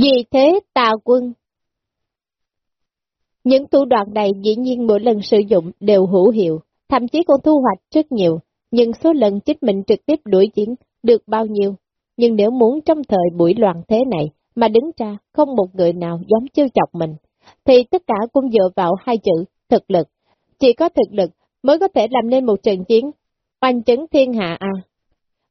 Vì thế tà quân Những thủ đoạn này dĩ nhiên mỗi lần sử dụng đều hữu hiệu, thậm chí còn thu hoạch rất nhiều, nhưng số lần chính mình trực tiếp đuổi chiến được bao nhiêu. Nhưng nếu muốn trong thời buổi loạn thế này mà đứng ra không một người nào dám chiêu chọc mình, thì tất cả cũng dựa vào hai chữ thực lực. Chỉ có thực lực mới có thể làm nên một trận chiến, oanh chứng thiên hạ à.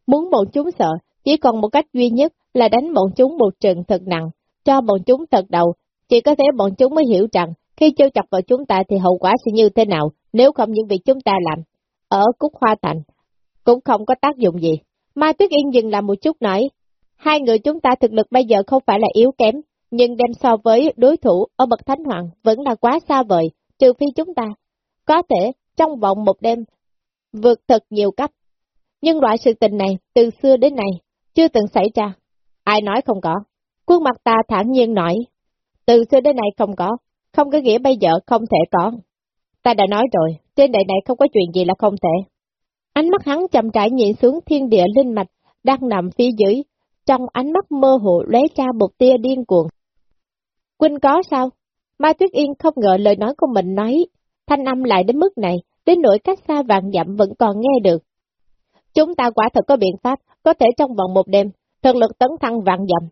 Muốn bọn chúng sợ, chỉ còn một cách duy nhất là đánh bọn chúng một trận thật nặng, cho bọn chúng thật đầu, chỉ có thể bọn chúng mới hiểu rằng khi trêu chọc vào chúng ta thì hậu quả sẽ như thế nào, nếu không những việc chúng ta làm. Ở Cúc Hoa Thành, cũng không có tác dụng gì. Mai Tuyết Yên dừng làm một chút nói, hai người chúng ta thực lực bây giờ không phải là yếu kém, nhưng đem so với đối thủ ở bậc Thánh Hoàng vẫn là quá xa vời, trừ phi chúng ta. Có thể trong vòng một đêm vượt thật nhiều cấp. Nhưng loại sự tình này từ xưa đến nay chưa từng xảy ra. Ai nói không có? Quân mặt ta thản nhiên nói, từ xưa đến nay không có, không có nghĩa bây giờ không thể có. Ta đã nói rồi, trên đời này không có chuyện gì là không thể. Ánh mắt hắn chậm rãi nhìn xuống thiên địa linh mạch, đang nằm phía dưới, trong ánh mắt mơ hồ lóe ra một tia điên cuồng. Quynh có sao? Mai Tuyết Yên không ngờ lời nói của mình nói, thanh âm lại đến mức này, đến nỗi cách xa vạn dặm vẫn còn nghe được. Chúng ta quả thật có biện pháp, có thể trong vòng một đêm, thực lực tấn thăng vạn dặm.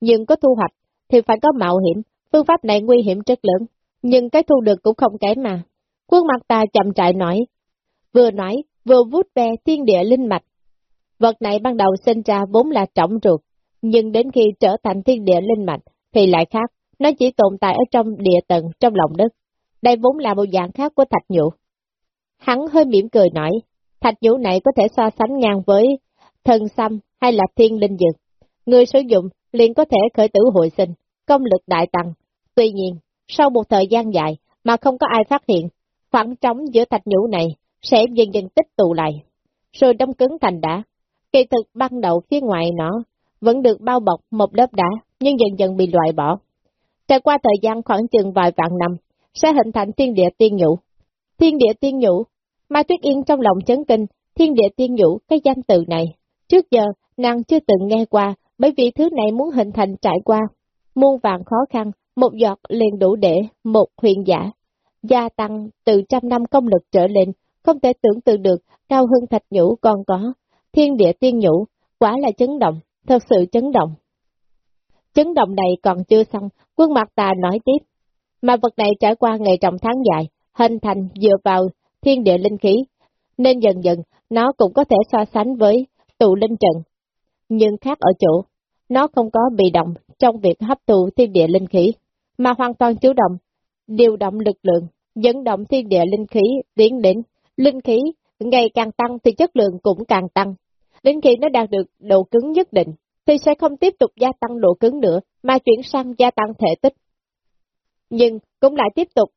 Nhưng có thu hoạch, thì phải có mạo hiểm, phương pháp này nguy hiểm rất lớn, nhưng cái thu được cũng không kém mà. Quân mặt ta chậm trại nói, vừa nói, vừa vút ve thiên địa linh mạch. Vật này ban đầu sinh ra vốn là trọng ruột, nhưng đến khi trở thành thiên địa linh mạch thì lại khác, nó chỉ tồn tại ở trong địa tầng, trong lòng đất. Đây vốn là một dạng khác của thạch nhũ. Hắn hơi mỉm cười nói, thạch nhũ này có thể so sánh ngang với thần xăm hay là thiên linh dược. Người sử dụng liền có thể khởi tử hồi sinh, công lực đại tăng. Tuy nhiên, sau một thời gian dài mà không có ai phát hiện, khoảng trống giữa thạch nhũ này sẽ dần dần tích tụ lại, rồi đông cứng thành đá. Kỳ thực ban đầu phía ngoài nó vẫn được bao bọc một lớp đá, nhưng dần dần bị loại bỏ. Trải qua thời gian khoảng chừng vài vạn năm, sẽ hình thành thiên địa tiên nhũ. Thiên địa tiên nhũ, Mai Tuyết Yên trong lòng chấn kinh, thiên địa tiên nhũ, cái danh từ này. Trước giờ, nàng chưa từng nghe qua, bởi vì thứ này muốn hình thành trải qua. Muôn vàng khó khăn, một giọt liền đủ để một huyền giả. Gia tăng từ trăm năm công lực trở lên, không thể tưởng tượng được, cao hơn thạch nhũ còn có. Thiên địa tiên nhũ, quả là chấn động, thật sự chấn động. Chấn động này còn chưa xong, quân mặt tà nói tiếp. Mà vật này trải qua ngày trọng tháng dài, hình thành dựa vào thiên địa linh khí, nên dần dần nó cũng có thể so sánh với tụ linh trận. Nhưng khác ở chỗ, nó không có bị động trong việc hấp thụ thiên địa linh khí, mà hoàn toàn chủ động, điều động lực lượng, dẫn động thiên địa linh khí tiến đến linh khí ngày càng tăng thì chất lượng cũng càng tăng. Đến khi nó đạt được độ cứng nhất định, thì sẽ không tiếp tục gia tăng độ cứng nữa, mà chuyển sang gia tăng thể tích. Nhưng cũng lại tiếp tục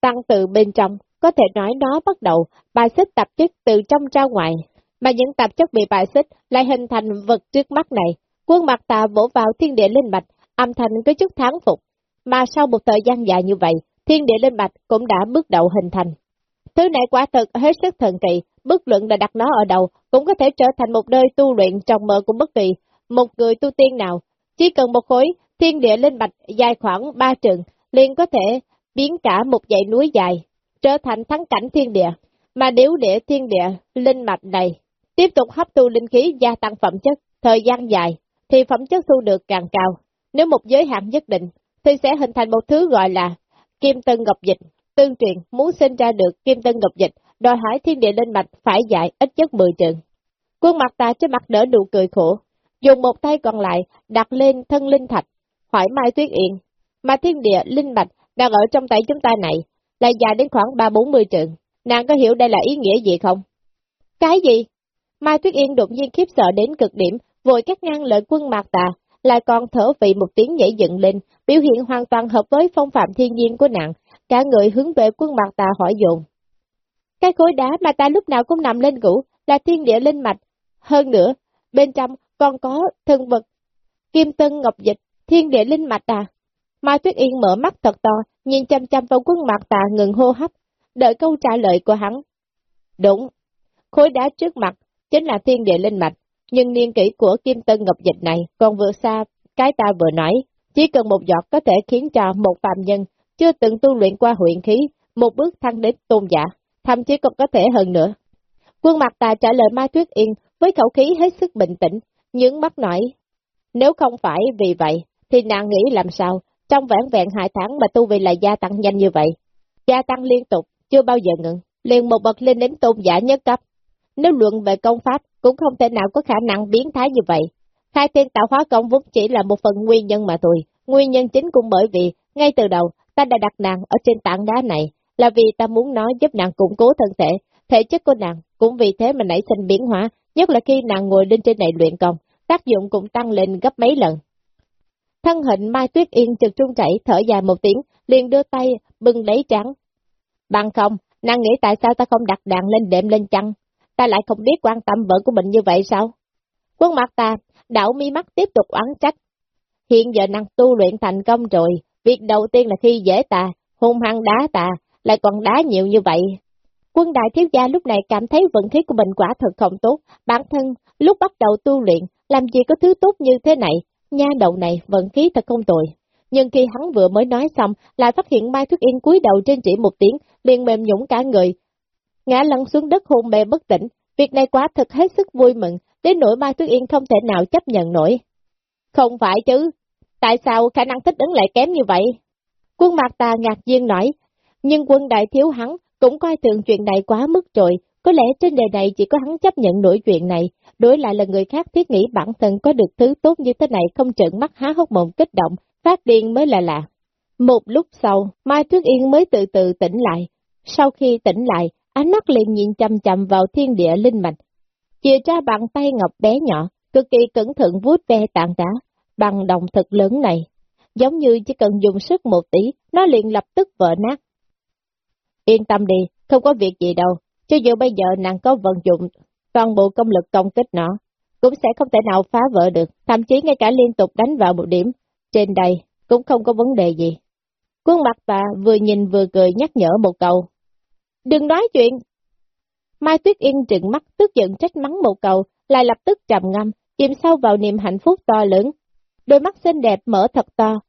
tăng từ bên trong, có thể nói nó bắt đầu bài xích tạp chất từ trong ra ngoài, mà những tạp chất bị bài xích lại hình thành vật trước mắt này. Quân mặt tà vỗ vào thiên địa linh mạch, âm thanh có chút tháng phục, mà sau một thời gian dài như vậy, thiên địa linh mạch cũng đã bước đầu hình thành. Thứ này quả thực hết sức thần kỳ, bất luận là đặt nó ở đầu, cũng có thể trở thành một nơi tu luyện trong mơ của bất kỳ một người tu tiên nào. Chỉ cần một khối thiên địa linh mạch dài khoảng ba trường, liền có thể biến cả một dãy núi dài, trở thành thắng cảnh thiên địa. Mà nếu để thiên địa linh mạch này tiếp tục hấp thu linh khí gia tăng phẩm chất, thời gian dài, thì phẩm chất thu được càng cao. Nếu một giới hạn nhất định, thì sẽ hình thành một thứ gọi là kim tân ngọc dịch. Tương truyền muốn sinh ra được kim tân ngọc dịch, đòi hỏi thiên địa linh mạch phải dài ít nhất 10 trường. Quân mặt ta trên mặt đỡ nụ cười khổ, dùng một tay còn lại đặt lên thân linh thạch, hỏi Mai Tuyết Yên, mà thiên địa linh mạch đang ở trong tay chúng ta này, là dài đến khoảng 3-40 trường. Nàng có hiểu đây là ý nghĩa gì không? Cái gì? Mai Tuyết Yên đột nhiên khiếp sợ đến cực điểm, vội cắt ngang lời quân mạc tà, lại còn thở vị một tiếng nhảy dựng lên, biểu hiện hoàn toàn hợp với phong phạm thiên nhiên của nàng, cả người hướng về quân mạc tà hỏi dồn. Cái khối đá mà ta lúc nào cũng nằm lên ngủ là thiên địa linh mạch, hơn nữa, bên trong còn có thân vật, kim tân ngọc dịch, thiên địa linh mạch à. Mai Tuyết Yên mở mắt thật to, nhìn chăm chăm vào quân Mạc tà ngừng hô hấp, đợi câu trả lời của hắn. Đúng, khối đá trước mặt chính là thiên địa linh mạch, nhưng niên kỷ của kim tân ngọc dịch này còn vượt xa cái ta vừa nói, chỉ cần một giọt có thể khiến cho một phàm nhân chưa từng tu luyện qua huyện khí, một bước thăng đến tôn giả, thậm chí còn có thể hơn nữa. Quân mặt ta trả lời Mai Tuyết Yên với khẩu khí hết sức bình tĩnh, những mắt nói, nếu không phải vì vậy, thì nàng nghĩ làm sao, trong vãn vẹn hai tháng mà tu vi lại gia tăng nhanh như vậy. Gia tăng liên tục, chưa bao giờ ngừng, liền một bậc lên đến tôn giả nhất cấp. Nếu luận về công pháp, cũng không thể nào có khả năng biến thái như vậy. Khai thiên tạo hóa công vốn chỉ là một phần nguyên nhân mà thôi. Nguyên nhân chính cũng bởi vì, ngay từ đầu, ta đã đặt nàng ở trên tảng đá này, là vì ta muốn nói giúp nàng củng cố thân thể, thể chất của nàng, cũng vì thế mà nảy sinh biến hóa, nhất là khi nàng ngồi lên trên này luyện công, tác dụng cũng tăng lên gấp mấy lần. Thân hình Mai Tuyết Yên trực trung chảy, thở dài một tiếng, liền đưa tay, bưng lấy trắng. Bằng không, nàng nghĩ tại sao ta không đặt đàn lên đệm lên chăng? Ta lại không biết quan tâm vợ của mình như vậy sao? Quân mặt ta, đảo mi mắt tiếp tục oán trách. Hiện giờ nàng tu luyện thành công rồi, việc đầu tiên là khi dễ ta, hung hăng đá ta, lại còn đá nhiều như vậy. Quân đại thiếu gia lúc này cảm thấy vận khí của mình quả thật không tốt, bản thân lúc bắt đầu tu luyện, làm gì có thứ tốt như thế này, nha đầu này vận khí thật không tồi. Nhưng khi hắn vừa mới nói xong, lại phát hiện Mai Thức Yên cúi đầu trên chỉ một tiếng, liền mềm nhũng cả người, ngã lăn xuống đất hôn mê bất tỉnh. Việc này quá thật hết sức vui mừng, đến nỗi Mai Tuyết Yên không thể nào chấp nhận nổi. Không phải chứ, tại sao khả năng thích ứng lại kém như vậy? Quân mặt ta ngạc nhiên nói, nhưng quân đại thiếu hắn cũng coi thường chuyện này quá mức rồi, có lẽ trên đời này chỉ có hắn chấp nhận nổi chuyện này, đối lại là người khác thiết nghĩ bản thân có được thứ tốt như thế này không trợn mắt há hốc mồm kích động, phát điên mới là lạ. Một lúc sau, Mai Tuyết Yên mới từ từ tỉnh lại. Sau khi tỉnh lại, ánh mắt liền nhìn chăm chăm vào thiên địa linh mạch. Chìa ra bàn tay ngọc bé nhỏ, cực kỳ cẩn thận vuốt ve tảng đá, bằng đồng thật lớn này. Giống như chỉ cần dùng sức một tí, nó liền lập tức vỡ nát. Yên tâm đi, không có việc gì đâu, cho dù bây giờ nàng có vận dụng toàn bộ công lực công kích nó, cũng sẽ không thể nào phá vỡ được, thậm chí ngay cả liên tục đánh vào một điểm, trên đây cũng không có vấn đề gì. Quân mặt ta vừa nhìn vừa cười nhắc nhở một câu, Đừng nói chuyện! Mai Tuyết Yên trừng mắt tức giận trách mắng một câu, lại lập tức trầm ngâm, chìm sâu vào niềm hạnh phúc to lớn. Đôi mắt xinh đẹp mở thật to,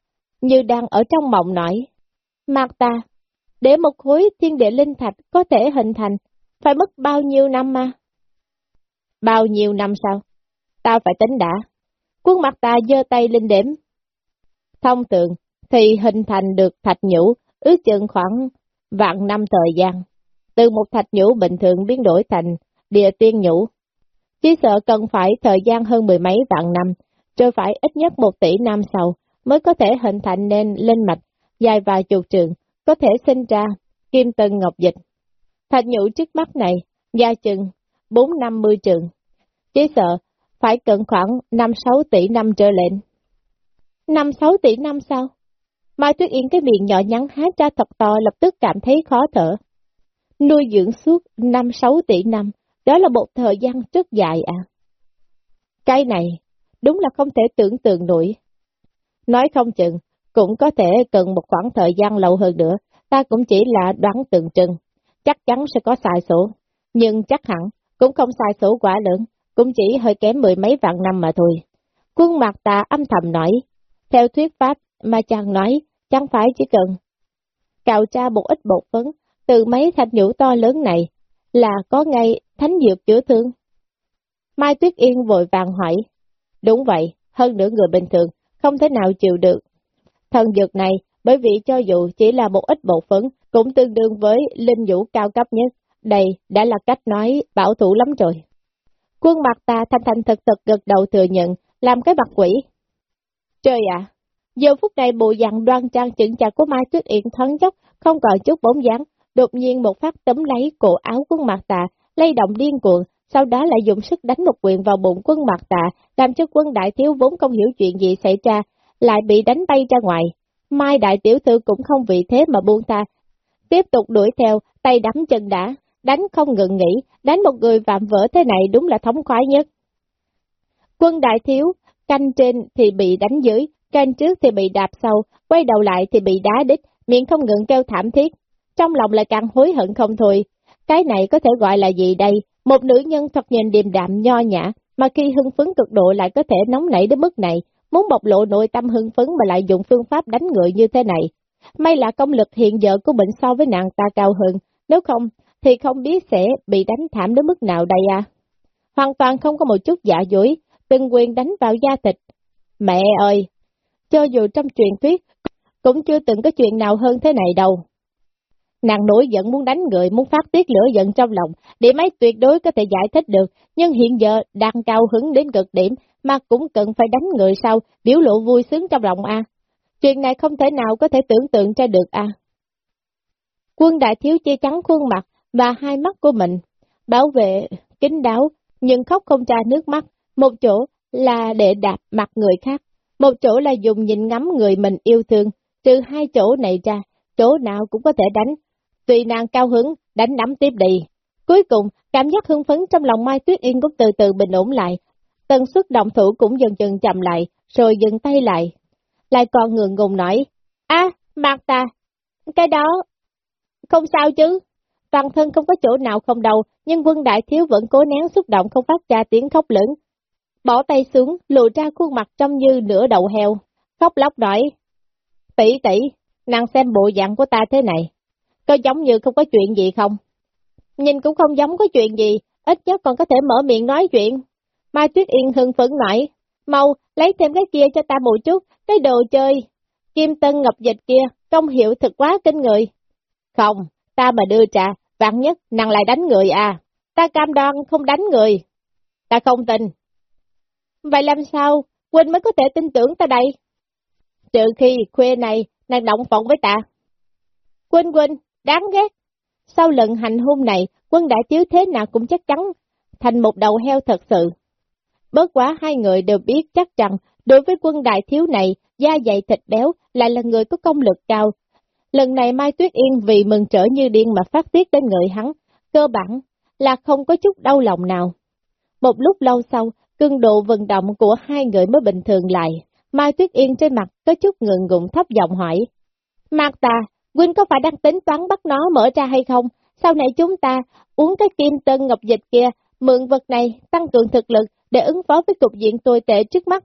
như đang ở trong mộng nổi. Mạc ta, để một khối thiên địa linh thạch có thể hình thành, phải mất bao nhiêu năm mà? Bao nhiêu năm sau? Tao phải tính đã. Quân mặt ta giơ tay lên đếm. Thông thường, thì hình thành được thạch nhũ, ước chừng khoảng vạn năm thời gian từ một thạch nhũ bình thường biến đổi thành địa tiên nhũ. Chỉ sợ cần phải thời gian hơn mười mấy vạn năm, rồi phải ít nhất một tỷ năm sau mới có thể hình thành nên linh mạch dài vài chục trường, có thể sinh ra kim tân ngọc dịch. Thạch nhũ trước mắt này, gia chừng bốn năm mươi trường. Chỉ sợ phải cần khoảng năm sáu tỷ năm trở lên. Năm sáu tỷ năm sao? Mai Tuyết Yên cái miệng nhỏ nhắn há ra thật to lập tức cảm thấy khó thở nuôi dưỡng suốt 5-6 tỷ năm, đó là một thời gian rất dài à. Cái này, đúng là không thể tưởng tượng nổi. Nói không chừng, cũng có thể cần một khoảng thời gian lâu hơn nữa, ta cũng chỉ là đoán tượng trưng, chắc chắn sẽ có sai số, nhưng chắc hẳn cũng không sai số quá lớn, cũng chỉ hơi kém mười mấy vạn năm mà thôi. Quân mặt ta âm thầm nói, theo thuyết pháp mà chàng nói, chẳng phải chỉ cần cào tra một ít bột phấn từ mấy thạch nhũ to lớn này, là có ngay thánh dược chữa thương. Mai Tuyết Yên vội vàng hỏi, đúng vậy, hơn nữa người bình thường, không thể nào chịu được. Thần dược này, bởi vì cho dù chỉ là một ít bộ phấn, cũng tương đương với linh vũ cao cấp nhất, đây đã là cách nói bảo thủ lắm rồi. Quân mặt ta thanh thanh thật thật gật đầu thừa nhận, làm cái mặt quỷ. Trời ạ, giờ phút này bộ dạng đoan trang chững chặt của Mai Tuyết Yên thoáng chốc, không còn chút bóng dáng, đột nhiên một phát tấm lấy cổ áo quân mặt tà, lay động điên cuồng, sau đó lại dùng sức đánh một quyền vào bụng quân mặt tà, làm cho quân đại thiếu vốn không hiểu chuyện gì xảy ra, lại bị đánh bay ra ngoài. Mai đại tiểu thư cũng không vì thế mà buông ta, tiếp tục đuổi theo, tay đấm chân đá, đánh không ngừng nghỉ, đánh một người vạm vỡ thế này đúng là thống khoái nhất. Quân đại thiếu, canh trên thì bị đánh dưới, canh trước thì bị đạp sâu, quay đầu lại thì bị đá đít miệng không ngừng kêu thảm thiết, trong lòng lại càng hối hận không thôi. Cái này có thể gọi là gì đây? Một nữ nhân thật nhìn điềm đạm nho nhã, mà khi hưng phấn cực độ lại có thể nóng nảy đến mức này, muốn bộc lộ nội tâm hưng phấn mà lại dùng phương pháp đánh người như thế này. May là công lực hiện giờ của bệnh so với nàng ta cao hơn, nếu không thì không biết sẽ bị đánh thảm đến mức nào đây à. Hoàn toàn không có một chút giả dối, từng quyền đánh vào da thịt. Mẹ ơi! Cho dù trong truyền thuyết, cũng chưa từng có chuyện nào hơn thế này đâu. Nàng nổi giận muốn đánh người, muốn phát tiết lửa giận trong lòng, điểm ấy tuyệt đối có thể giải thích được, nhưng hiện giờ đang cao hứng đến cực điểm, mà cũng cần phải đánh người sau, biểu lộ vui sướng trong lòng a. Chuyện này không thể nào có thể tưởng tượng ra được a. Quân đại thiếu che chắn khuôn mặt và hai mắt của mình, bảo vệ, kính đáo, nhưng khóc không ra nước mắt, một chỗ là để đạp mặt người khác, một chỗ là dùng nhìn ngắm người mình yêu thương, từ hai chỗ này ra, chỗ nào cũng có thể đánh, tùy nàng cao hứng, đánh nắm tiếp đi. Cuối cùng, cảm giác hưng phấn trong lòng Mai Tuyết Yên cũng từ từ bình ổn lại, tần suất động thủ cũng dần dần chậm lại, rồi dừng tay lại. Lại còn ngượng ngùng nói, a mặt ta, cái đó, không sao chứ. Toàn thân không có chỗ nào không đầu, nhưng quân đại thiếu vẫn cố nén xúc động không phát ra tiếng khóc lớn. Bỏ tay xuống, lộ ra khuôn mặt trông như nửa đầu heo, khóc lóc nói, tỷ tỷ, nàng xem bộ dạng của ta thế này, có giống như không có chuyện gì không? Nhìn cũng không giống có chuyện gì, ít nhất còn có thể mở miệng nói chuyện. Mai Tuyết Yên hưng phấn nói, mau, lấy thêm cái kia cho ta một chút, cái đồ chơi. Kim Tân ngập dịch kia, công hiệu thật quá kinh người. Không, ta mà đưa trả, vạn nhất, nàng lại đánh người à. Ta cam đoan không đánh người. Ta không tin. Vậy làm sao, Quỳnh mới có thể tin tưởng ta đây? Trừ khi khuya này, nàng động phỏng với ta. Quỳnh Quỳnh, đáng ghét. Sau lần hành hôn này, quân đại thiếu thế nào cũng chắc chắn thành một đầu heo thật sự. Bớt quá hai người đều biết chắc rằng, đối với quân đại thiếu này, da dày thịt béo lại là người có công lực cao. Lần này Mai Tuyết Yên vì mừng trở như điên mà phát tiết đến người hắn, cơ bản là không có chút đau lòng nào. Một lúc lâu sau, cương độ vận động của hai người mới bình thường lại. Mai Tuyết Yên trên mặt có chút ngượng ngụng thấp giọng hỏi. Mạc ta, Quynh có phải đang tính toán bắt nó mở ra hay không? Sau này chúng ta uống cái kim tân ngọc dịch kia, mượn vật này tăng cường thực lực để ứng phó với cục diện tồi tệ trước mắt.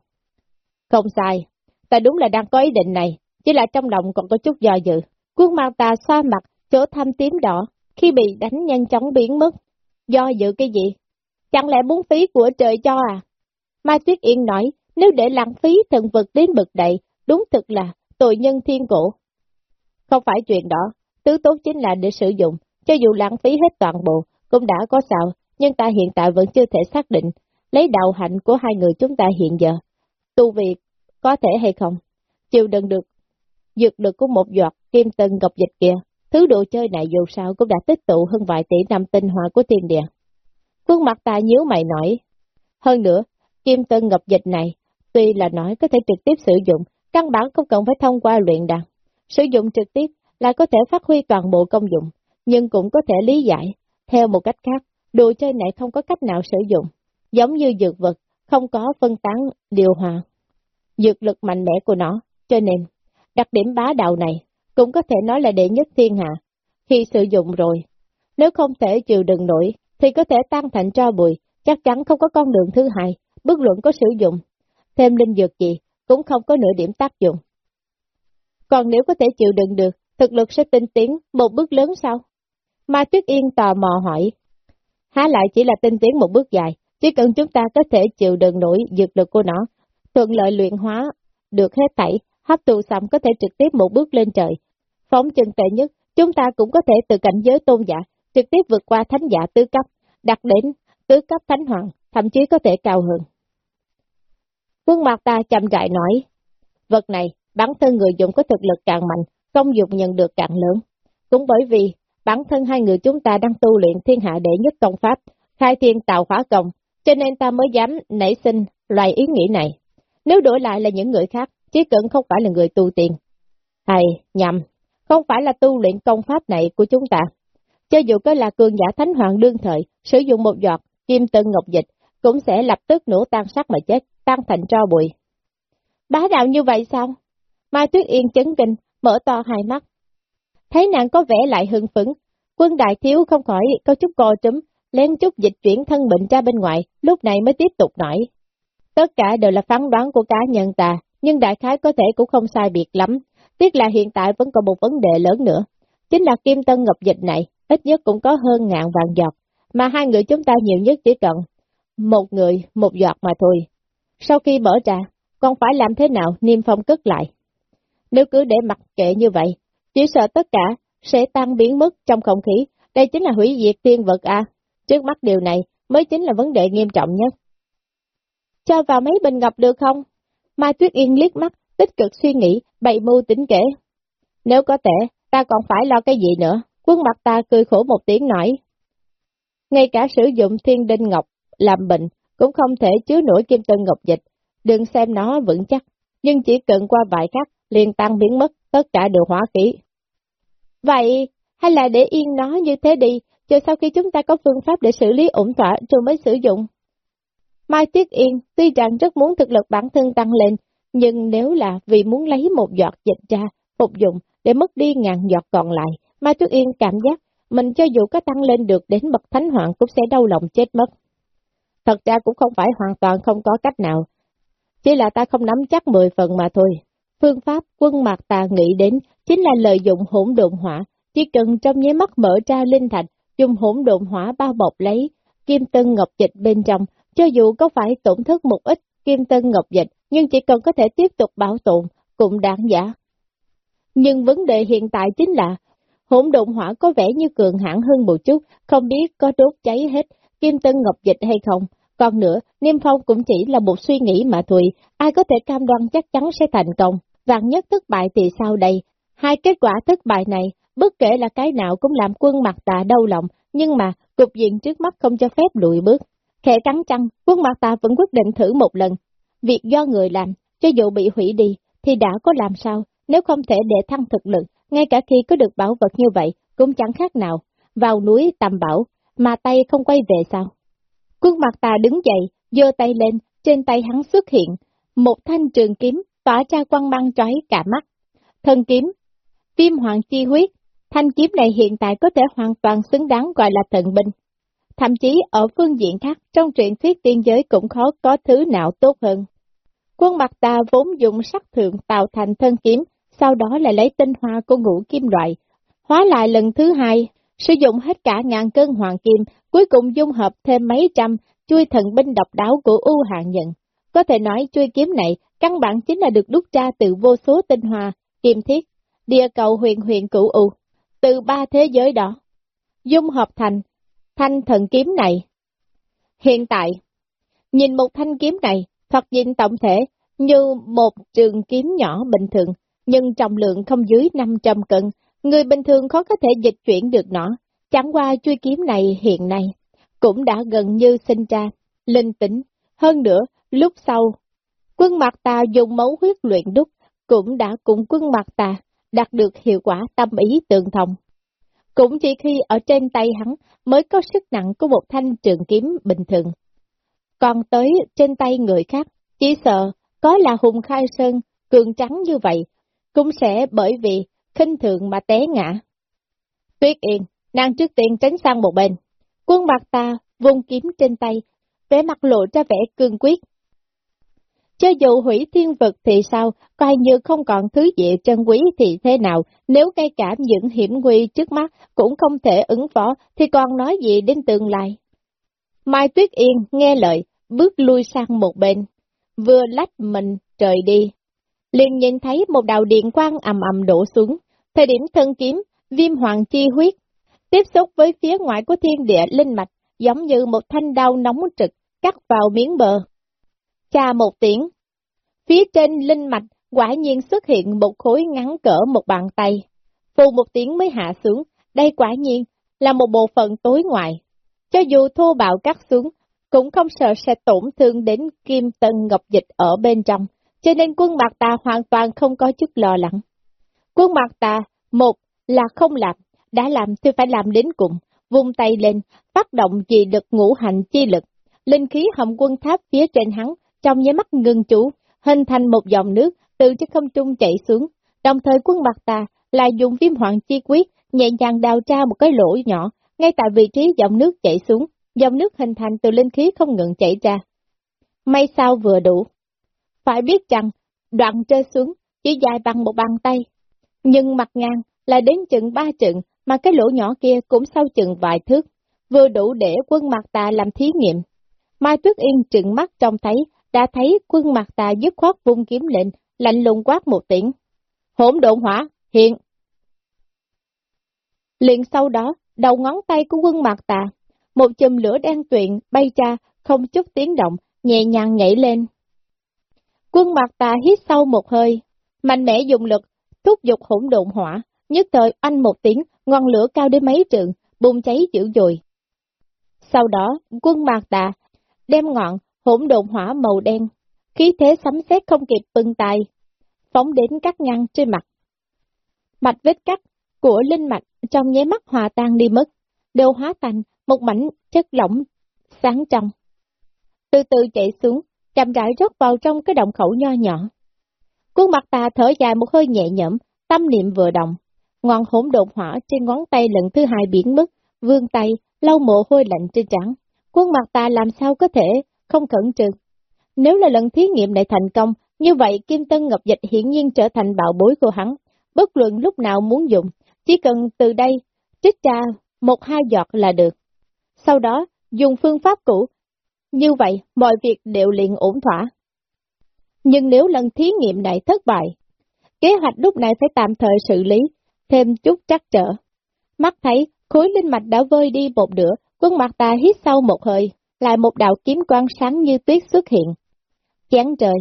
Không sai, ta đúng là đang có ý định này, chỉ là trong lòng còn có chút do dự. Quân mặt ta xoa mặt, chỗ thăm tím đỏ, khi bị đánh nhanh chóng biến mất. Do dự cái gì? Chẳng lẽ muốn phí của trời cho à? Mai Tuyết Yên nói, nếu để lãng phí thần vật đến bực đậy, đúng thực là tội nhân thiên cổ. Không phải chuyện đó, tứ tốt chính là để sử dụng, cho dù lãng phí hết toàn bộ, cũng đã có sao, nhưng ta hiện tại vẫn chưa thể xác định, lấy đạo hạnh của hai người chúng ta hiện giờ. Tu việc có thể hay không? Chịu đựng được, dược được của một giọt kim tân ngọc dịch kia, thứ đồ chơi này dù sao cũng đã tích tụ hơn vài tỷ năm tinh hoa của thiên địa. Quân mặt ta nhíu mày nói. Hơn nữa, kim tân ngọc dịch này, tuy là nói có thể trực tiếp sử dụng, căn bản không cần phải thông qua luyện đan. Sử dụng trực tiếp là có thể phát huy toàn bộ công dụng, nhưng cũng có thể lý giải, theo một cách khác, đồ chơi này không có cách nào sử dụng, giống như dược vật, không có phân tán điều hòa. Dược lực mạnh mẽ của nó, cho nên, đặc điểm bá đạo này cũng có thể nói là đệ nhất thiên hạ. Khi sử dụng rồi, nếu không thể chịu đựng nổi, thì có thể tan thành cho bụi, chắc chắn không có con đường thứ hai, bất luận có sử dụng. Thêm linh dược gì, cũng không có nửa điểm tác dụng. Còn nếu có thể chịu đựng được, thực lực sẽ tinh tiến một bước lớn sao? mà Tuyết Yên tò mò hỏi. Há lại chỉ là tinh tiến một bước dài, chỉ cần chúng ta có thể chịu đựng nổi dược lực của nó, thuận lợi luyện hóa, được hết thảy, hấp thụ xong có thể trực tiếp một bước lên trời. Phóng chân tệ nhất, chúng ta cũng có thể từ cảnh giới tôn giả, trực tiếp vượt qua thánh giả tứ cấp, đặt đến tứ cấp thánh hoàng, thậm chí có thể cao hơn. Quân mặt ta chậm rãi nói, vật này bản thân người dùng có thực lực càng mạnh, công dụng nhận được càng lớn. Cũng bởi vì, bản thân hai người chúng ta đang tu luyện thiên hạ đệ nhất công pháp, khai thiên tạo hóa công, cho nên ta mới dám nảy sinh loại ý nghĩ này. Nếu đổi lại là những người khác, chỉ cần không phải là người tu tiền. Hay, nhầm, không phải là tu luyện công pháp này của chúng ta. Cho dù có là cường giả thánh hoàng đương thời, sử dụng một giọt kim tân ngọc dịch, cũng sẽ lập tức nổ tan sắc mà chết, tan thành tro bụi. Bá đạo như vậy sao? Mai Tuyết Yên chấn kinh, mở to hai mắt. Thấy nàng có vẻ lại hưng phấn, quân đại thiếu không khỏi có chút co trúm, lén chút dịch chuyển thân bệnh ra bên ngoài, lúc này mới tiếp tục nói. Tất cả đều là phán đoán của cá nhân ta, nhưng đại khái có thể cũng không sai biệt lắm. Tiếc là hiện tại vẫn còn một vấn đề lớn nữa. Chính là kim tân ngọc dịch này, ít nhất cũng có hơn ngàn vàng giọt, mà hai người chúng ta nhiều nhất chỉ cần một người, một giọt mà thôi. Sau khi mở ra, còn phải làm thế nào niêm phong cất lại? Nếu cứ để mặc kệ như vậy, chỉ sợ tất cả sẽ tan biến mất trong không khí, đây chính là hủy diệt tiên vật à. Trước mắt điều này mới chính là vấn đề nghiêm trọng nhất. Cho vào mấy bình ngọc được không? Mai Tuyết Yên liếc mắt, tích cực suy nghĩ, bày mưu tính kể. Nếu có thể, ta còn phải lo cái gì nữa? Quân mặt ta cười khổ một tiếng nói. Ngay cả sử dụng thiên đinh ngọc làm bệnh cũng không thể chứa nổi kim tân ngọc dịch, đừng xem nó vững chắc, nhưng chỉ cần qua vài khắc liền tăng biến mất, tất cả đều hóa khí. Vậy, hay là để yên nó như thế đi, chờ sau khi chúng ta có phương pháp để xử lý ổn thỏa rồi mới sử dụng. Mai Tuyết Yên tuy rằng rất muốn thực lực bản thân tăng lên, nhưng nếu là vì muốn lấy một giọt dịch ra, phục dụng để mất đi ngàn giọt còn lại, Mai Tuyết Yên cảm giác mình cho dù có tăng lên được đến bậc thánh hoàng cũng sẽ đau lòng chết mất. Thật ra cũng không phải hoàn toàn không có cách nào, chỉ là ta không nắm chắc 10 phần mà thôi. Phương pháp quân mạc tà nghĩ đến chính là lợi dụng hỗn độn hỏa, chỉ cần trong nháy mắt mở ra linh thạch, dùng hỗn độn hỏa bao bọc lấy kim tân ngọc dịch bên trong, cho dù có phải tổn thất một ít kim tân ngọc dịch, nhưng chỉ cần có thể tiếp tục bảo tồn, cũng đáng giả. Nhưng vấn đề hiện tại chính là, hỗn độn hỏa có vẻ như cường hãn hơn một chút, không biết có đốt cháy hết kim tân ngọc dịch hay không. Còn nữa, Niêm Phong cũng chỉ là một suy nghĩ mà thôi, ai có thể cam đoan chắc chắn sẽ thành công. Vạn nhất thất bại thì sao đây? Hai kết quả thất bại này, bất kể là cái nào cũng làm quân mặt tà đau lòng, nhưng mà cục diện trước mắt không cho phép lùi bước. Khẽ cắn chăng, quân mặt tà vẫn quyết định thử một lần. Việc do người làm, cho dù bị hủy đi, thì đã có làm sao, nếu không thể để thăng thực lực, ngay cả khi có được bảo vật như vậy, cũng chẳng khác nào, vào núi tầm bảo, mà tay không quay về sao. Quân mặt tà đứng dậy, giơ tay lên, trên tay hắn xuất hiện, một thanh trường kiếm, tỏa ra quăng băng trói cả mắt. Thân kiếm, viêm hoàng chi huyết, thanh kiếm này hiện tại có thể hoàn toàn xứng đáng gọi là thần binh. Thậm chí ở phương diện khác, trong truyện thuyết tiên giới cũng khó có thứ nào tốt hơn. Quân mặt ta vốn dùng sắc thượng tạo thành thân kiếm, sau đó lại lấy tinh hoa của ngũ kim loại, hóa lại lần thứ hai, sử dụng hết cả ngàn cân hoàng kim, cuối cùng dung hợp thêm mấy trăm chui thần binh độc đáo của U Hạng Nhận. Có thể nói chui kiếm này căn bản chính là được đúc ra từ vô số tinh hoa, kim thiết, địa cầu huyền huyền cửu U, từ ba thế giới đó. Dung hợp thành thanh thần kiếm này. Hiện tại, nhìn một thanh kiếm này, thoạt nhìn tổng thể như một trường kiếm nhỏ bình thường, nhưng trọng lượng không dưới 500 cân, người bình thường khó có thể dịch chuyển được nó. Chẳng qua chui kiếm này hiện nay, cũng đã gần như sinh ra, linh tĩnh. Hơn nữa, lúc sau, quân mặt ta dùng máu huyết luyện đúc, cũng đã cùng quân mặt ta đạt được hiệu quả tâm ý tương thông. Cũng chỉ khi ở trên tay hắn mới có sức nặng của một thanh trường kiếm bình thường. Còn tới trên tay người khác, chỉ sợ có là hùng khai sơn, cường trắng như vậy, cũng sẽ bởi vì khinh thường mà té ngã. Tuyết yên, nàng trước tiên tránh sang một bên. Quân mặt ta vung kiếm trên tay, vẻ mặt lộ ra vẻ cương quyết. Cho dù hủy thiên vực thì sao, coi như không còn thứ gì trân quý thì thế nào, nếu ngay cả những hiểm nguy trước mắt cũng không thể ứng phó, thì còn nói gì đến tương lai. Mai Tuyết Yên nghe lời, bước lui sang một bên, vừa lách mình trời đi. liền nhìn thấy một đạo điện quang ầm ầm đổ xuống, thời điểm thân kiếm, viêm hoàng chi huyết, tiếp xúc với phía ngoài của thiên địa linh mạch, giống như một thanh đao nóng trực, cắt vào miếng bờ. Cha một tiếng, phía trên linh mạch quả nhiên xuất hiện một khối ngắn cỡ một bàn tay. Phù một tiếng mới hạ xuống, đây quả nhiên là một bộ phận tối ngoại. Cho dù thô bạo cắt xuống, cũng không sợ sẽ tổn thương đến kim tân ngọc dịch ở bên trong, cho nên quân mặt ta hoàn toàn không có chút lo lắng. Quân mặt ta, một là không làm, đã làm thì phải làm đến cùng, vung tay lên, phát động dị lực ngũ hành chi lực. Linh khí hầm quân tháp phía trên hắn, trong nháy mắt ngừng chủ, hình thành một dòng nước từ trên không trung chảy xuống. Đồng thời quân mặt tà lại dùng viêm hoàng chi quyết, nhẹ nhàng đào ra một cái lỗ nhỏ, ngay tại vị trí dòng nước chảy xuống, dòng nước hình thành từ linh khí không ngừng chảy ra. may sao vừa đủ. Phải biết rằng, đoạn rơi xuống chỉ dài bằng một bàn tay, nhưng mặt ngang là đến chừng ba chừng, mà cái lỗ nhỏ kia cũng sâu chừng vài thước, vừa đủ để quân mặt tà làm thí nghiệm. Mai Tuyết Yên trừng mắt trông thấy, đã thấy quân mặt tà dứt khoát vung kiếm lệnh, lạnh lùng quát một tiếng. Hỗn độn hỏa, hiện! Liền sau đó, đầu ngón tay của quân mặt tà, một chùm lửa đen tuyền bay ra, không chút tiếng động, nhẹ nhàng nhảy lên. Quân mặt tà hít sâu một hơi, mạnh mẽ dùng lực, thúc giục hỗn độn hỏa, nhất thời anh một tiếng, ngọn lửa cao đến mấy trượng, bùng cháy dữ dội. Sau đó, quân mạc tà đem ngọn hỗn độn hỏa màu đen, khí thế sấm sét không kịp bưng tay, phóng đến các ngăn trên mặt. Mạch vết cắt của linh mạch trong nháy mắt hòa tan đi mất, đều hóa thành một mảnh chất lỏng sáng trong. Từ từ chạy xuống, chậm rãi rót vào trong cái động khẩu nho nhỏ. Quân mặt ta thở dài một hơi nhẹ nhõm, tâm niệm vừa động, ngọn hỗn độn hỏa trên ngón tay lần thứ hai biến mất, vương tay, lau mồ hôi lạnh trên trắng. Quân mặt ta làm sao có thể không khẩn trương. Nếu là lần thí nghiệm này thành công, như vậy Kim Tân Ngọc Dịch hiển nhiên trở thành bạo bối của hắn, bất luận lúc nào muốn dùng, chỉ cần từ đây trích ra một hai giọt là được. Sau đó, dùng phương pháp cũ, như vậy mọi việc đều liền ổn thỏa. Nhưng nếu lần thí nghiệm này thất bại, kế hoạch lúc này phải tạm thời xử lý, thêm chút trắc trở. Mắt thấy, khối linh mạch đã vơi đi một nửa, quân mặt ta hít sâu một hơi, lại một đạo kiếm quang sáng như tuyết xuất hiện. Chán trời,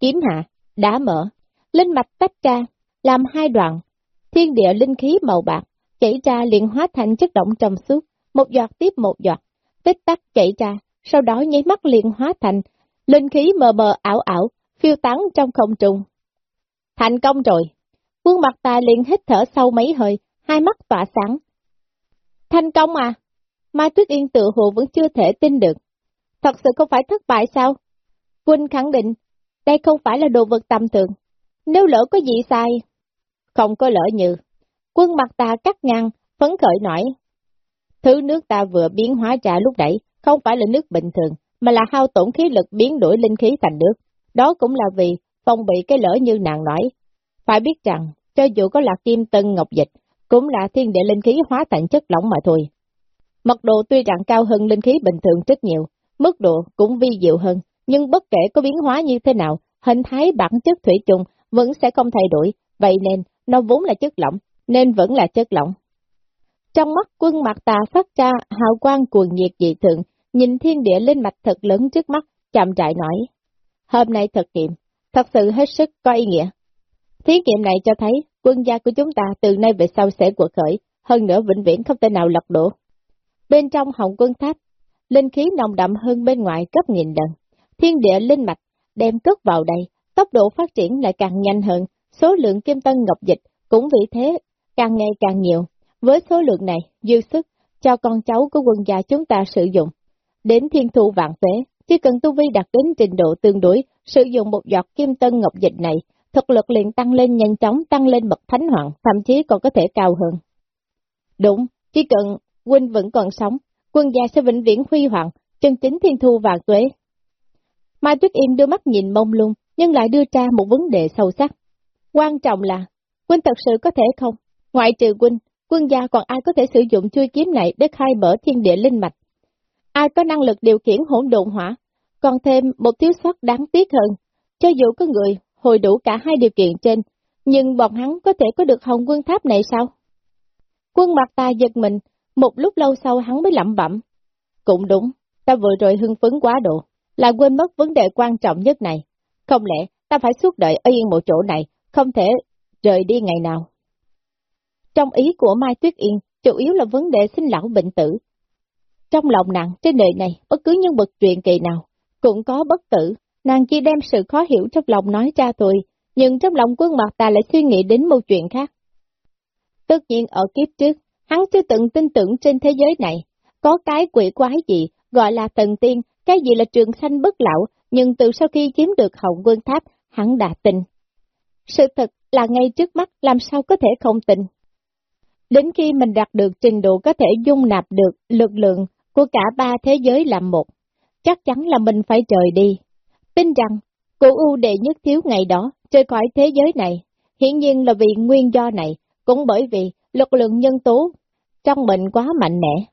kiếm hạ, đã mở, linh mạch tách ra, làm hai đoạn, thiên địa linh khí màu bạc, chảy ra liền hóa thành chất động trầm suốt, một giọt tiếp một giọt, tích tắc chảy ra, sau đó nháy mắt liền hóa thành, linh khí mờ mờ ảo ảo, phiêu tán trong không trung. Thành công rồi! Quân mặt ta liền hít thở sâu mấy hơi, hai mắt tỏa sáng. Thành công à? Mai Tuyết Yên tự hồ vẫn chưa thể tin được. Thật sự không phải thất bại sao? Quân khẳng định, đây không phải là đồ vật tầm thường. Nếu lỡ có gì sai, không có lỡ như. Quân mặt ta cắt ngang, phấn khởi nói. Thứ nước ta vừa biến hóa trả lúc nãy, không phải là nước bình thường, mà là hao tổn khí lực biến đổi linh khí thành nước. Đó cũng là vì phòng bị cái lỡ như nàng nói, phải biết rằng, cho dù có là kim tân ngọc dịch, cũng là thiên địa linh khí hóa thành chất lỏng mà thôi. Mật độ tuy rằng cao hơn linh khí bình thường rất nhiều, mức độ cũng vi diệu hơn, nhưng bất kể có biến hóa như thế nào, hình thái bản chất thủy chung vẫn sẽ không thay đổi, vậy nên nó vốn là chất lỏng, nên vẫn là chất lỏng. Trong mắt quân mặt tà phát ra hào quang cuồng nhiệt dị thượng, nhìn thiên địa linh mạch thật lớn trước mắt, chậm rãi nói. Hôm nay thực nghiệm, thật sự hết sức có ý nghĩa. Thí nghiệm này cho thấy quân gia của chúng ta từ nay về sau sẽ cuộc khởi, hơn nữa vĩnh viễn không thể nào lật đổ. Bên trong hồng quân tháp, linh khí nồng đậm hơn bên ngoài gấp nghìn lần. Thiên địa linh mạch đem cất vào đây, tốc độ phát triển lại càng nhanh hơn, số lượng kim tân ngọc dịch cũng vì thế càng ngày càng nhiều. Với số lượng này, dư sức cho con cháu của quân gia chúng ta sử dụng. Đến thiên thu vạn tuế, chỉ cần tu vi đạt đến trình độ tương đối, sử dụng một giọt kim tân ngọc dịch này thực lực liền tăng lên nhanh chóng, tăng lên bậc thánh hoàng, thậm chí còn có thể cao hơn. Đúng, chỉ cần huynh vẫn còn sống, quân gia sẽ vĩnh viễn huy hoàng, chân chính thiên thu vàng tuế. Mai Tuyết Yên đưa mắt nhìn mông lung, nhưng lại đưa ra một vấn đề sâu sắc. Quan trọng là, quân thật sự có thể không? Ngoại trừ quân, quân gia còn ai có thể sử dụng chui kiếm này để khai mở thiên địa linh mạch? Ai có năng lực điều khiển hỗn độn hỏa? Còn thêm một thiếu sót đáng tiếc hơn, cho dù có người hồi đủ cả hai điều kiện trên, nhưng bọn hắn có thể có được hồng quân tháp này sao? Quân mặt ta giật mình, một lúc lâu sau hắn mới lẩm bẩm. Cũng đúng, ta vừa rồi hưng phấn quá độ, là quên mất vấn đề quan trọng nhất này. Không lẽ ta phải suốt đợi ở yên một chỗ này, không thể rời đi ngày nào? Trong ý của Mai Tuyết Yên, chủ yếu là vấn đề sinh lão bệnh tử. Trong lòng nặng trên đời này, bất cứ nhân vật truyền kỳ nào, cũng có bất tử, Nàng chỉ đem sự khó hiểu trong lòng nói ra thôi, nhưng trong lòng quân mặt ta lại suy nghĩ đến một chuyện khác. Tất nhiên ở kiếp trước, hắn chưa từng tin tưởng trên thế giới này, có cái quỷ quái gì, gọi là thần tiên, cái gì là trường sanh bất lão, nhưng từ sau khi chiếm được hậu quân tháp, hắn đã tin. Sự thật là ngay trước mắt, làm sao có thể không tin. Đến khi mình đạt được trình độ có thể dung nạp được lực lượng của cả ba thế giới làm một, chắc chắn là mình phải trời đi, Tin rằng, cụ ưu đệ nhất thiếu ngày đó, rời khỏi thế giới này, hiển nhiên là vì nguyên do này, cũng bởi vì lực lượng nhân tố trong mình quá mạnh mẽ.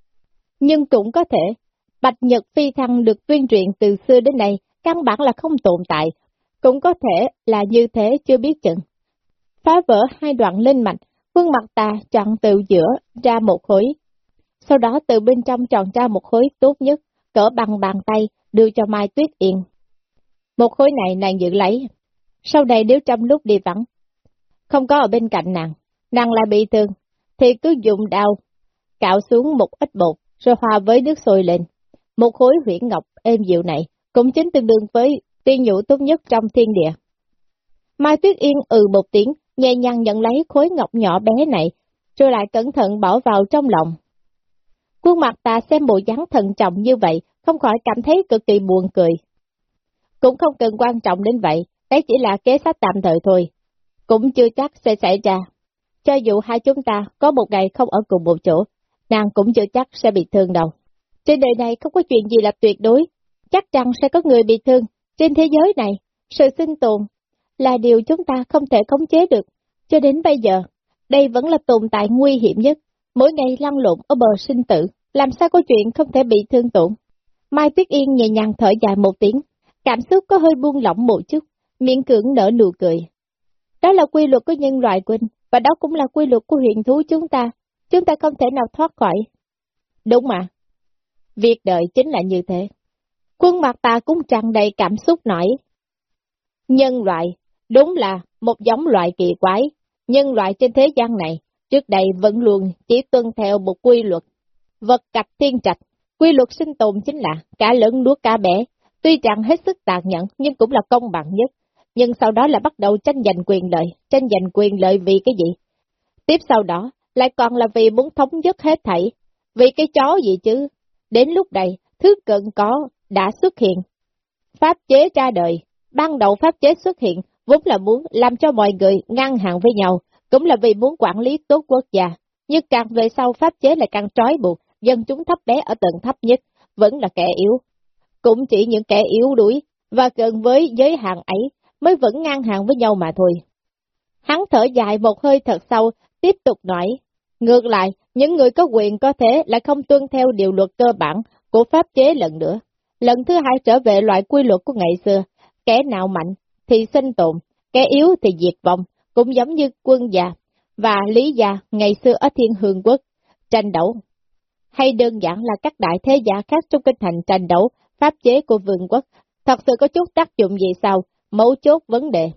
Nhưng cũng có thể, Bạch Nhật Phi Thăng được tuyên truyền từ xưa đến nay, căn bản là không tồn tại, cũng có thể là như thế chưa biết chừng. Phá vỡ hai đoạn linh mạch, quân mặt ta chọn từ giữa ra một khối, sau đó từ bên trong chọn ra một khối tốt nhất, cỡ bằng bàn tay, đưa cho Mai Tuyết Yên. Một khối này nàng giữ lấy, sau này nếu trong lúc đi vắng, không có ở bên cạnh nàng, nàng lại bị thương, thì cứ dùng đào, cạo xuống một ít bột, rồi hòa với nước sôi lên. Một khối huyển ngọc êm dịu này, cũng chính tương đương với tiên nhũ tốt nhất trong thiên địa. Mai Tuyết Yên ừ một tiếng, nhẹ nhàng nhận lấy khối ngọc nhỏ bé này, rồi lại cẩn thận bỏ vào trong lòng. Khuôn mặt ta xem bộ dáng thận trọng như vậy, không khỏi cảm thấy cực kỳ buồn cười. Cũng không cần quan trọng đến vậy, đấy chỉ là kế sách tạm thời thôi. Cũng chưa chắc sẽ xảy ra. Cho dù hai chúng ta có một ngày không ở cùng một chỗ, nàng cũng chưa chắc sẽ bị thương đâu. Trên đời này không có chuyện gì là tuyệt đối, chắc chắn sẽ có người bị thương. Trên thế giới này, sự sinh tồn là điều chúng ta không thể khống chế được. Cho đến bây giờ, đây vẫn là tồn tại nguy hiểm nhất, mỗi ngày lăn lộn ở bờ sinh tử, làm sao có chuyện không thể bị thương tổn. Mai Tuyết Yên nhẹ nhàng thở dài một tiếng, cảm xúc có hơi buông lỏng một chút, miễn cưỡng nở nụ cười. Đó là quy luật của nhân loại Quỳnh, và đó cũng là quy luật của huyện thú chúng ta, chúng ta không thể nào thoát khỏi. Đúng mà, việc đời chính là như thế. Quân mặt ta cũng tràn đầy cảm xúc nổi. Nhân loại, đúng là một giống loại kỳ quái, nhân loại trên thế gian này, trước đây vẫn luôn chỉ tuân theo một quy luật. Vật cạch tiên trạch, quy luật sinh tồn chính là cả lớn nuốt cả bẻ, tuy rằng hết sức tàn nhẫn nhưng cũng là công bằng nhất. Nhưng sau đó là bắt đầu tranh giành quyền lợi, tranh giành quyền lợi vì cái gì? Tiếp sau đó, lại còn là vì muốn thống nhất hết thảy. Vì cái chó gì chứ? Đến lúc này, thứ cận có, đã xuất hiện. Pháp chế ra đời, ban đầu pháp chế xuất hiện, vốn là muốn làm cho mọi người ngăn hàng với nhau, cũng là vì muốn quản lý tốt quốc gia. Nhưng càng về sau pháp chế lại càng trói buộc, dân chúng thấp bé ở tầng thấp nhất, vẫn là kẻ yếu. Cũng chỉ những kẻ yếu đuối, và gần với giới hạn ấy, mới vẫn ngang hàng với nhau mà thôi. Hắn thở dài một hơi thật sâu, tiếp tục nói. Ngược lại, những người có quyền có thể lại không tuân theo điều luật cơ bản của pháp chế lần nữa. Lần thứ hai trở về loại quy luật của ngày xưa, kẻ nào mạnh thì sinh tồn, kẻ yếu thì diệt vong, cũng giống như quân già và lý gia ngày xưa ở thiên hương quốc, tranh đấu. Hay đơn giản là các đại thế giả khác trong kinh thành tranh đấu, pháp chế của vương quốc, thật sự có chút tác dụng gì sao, mấu chốt vấn đề.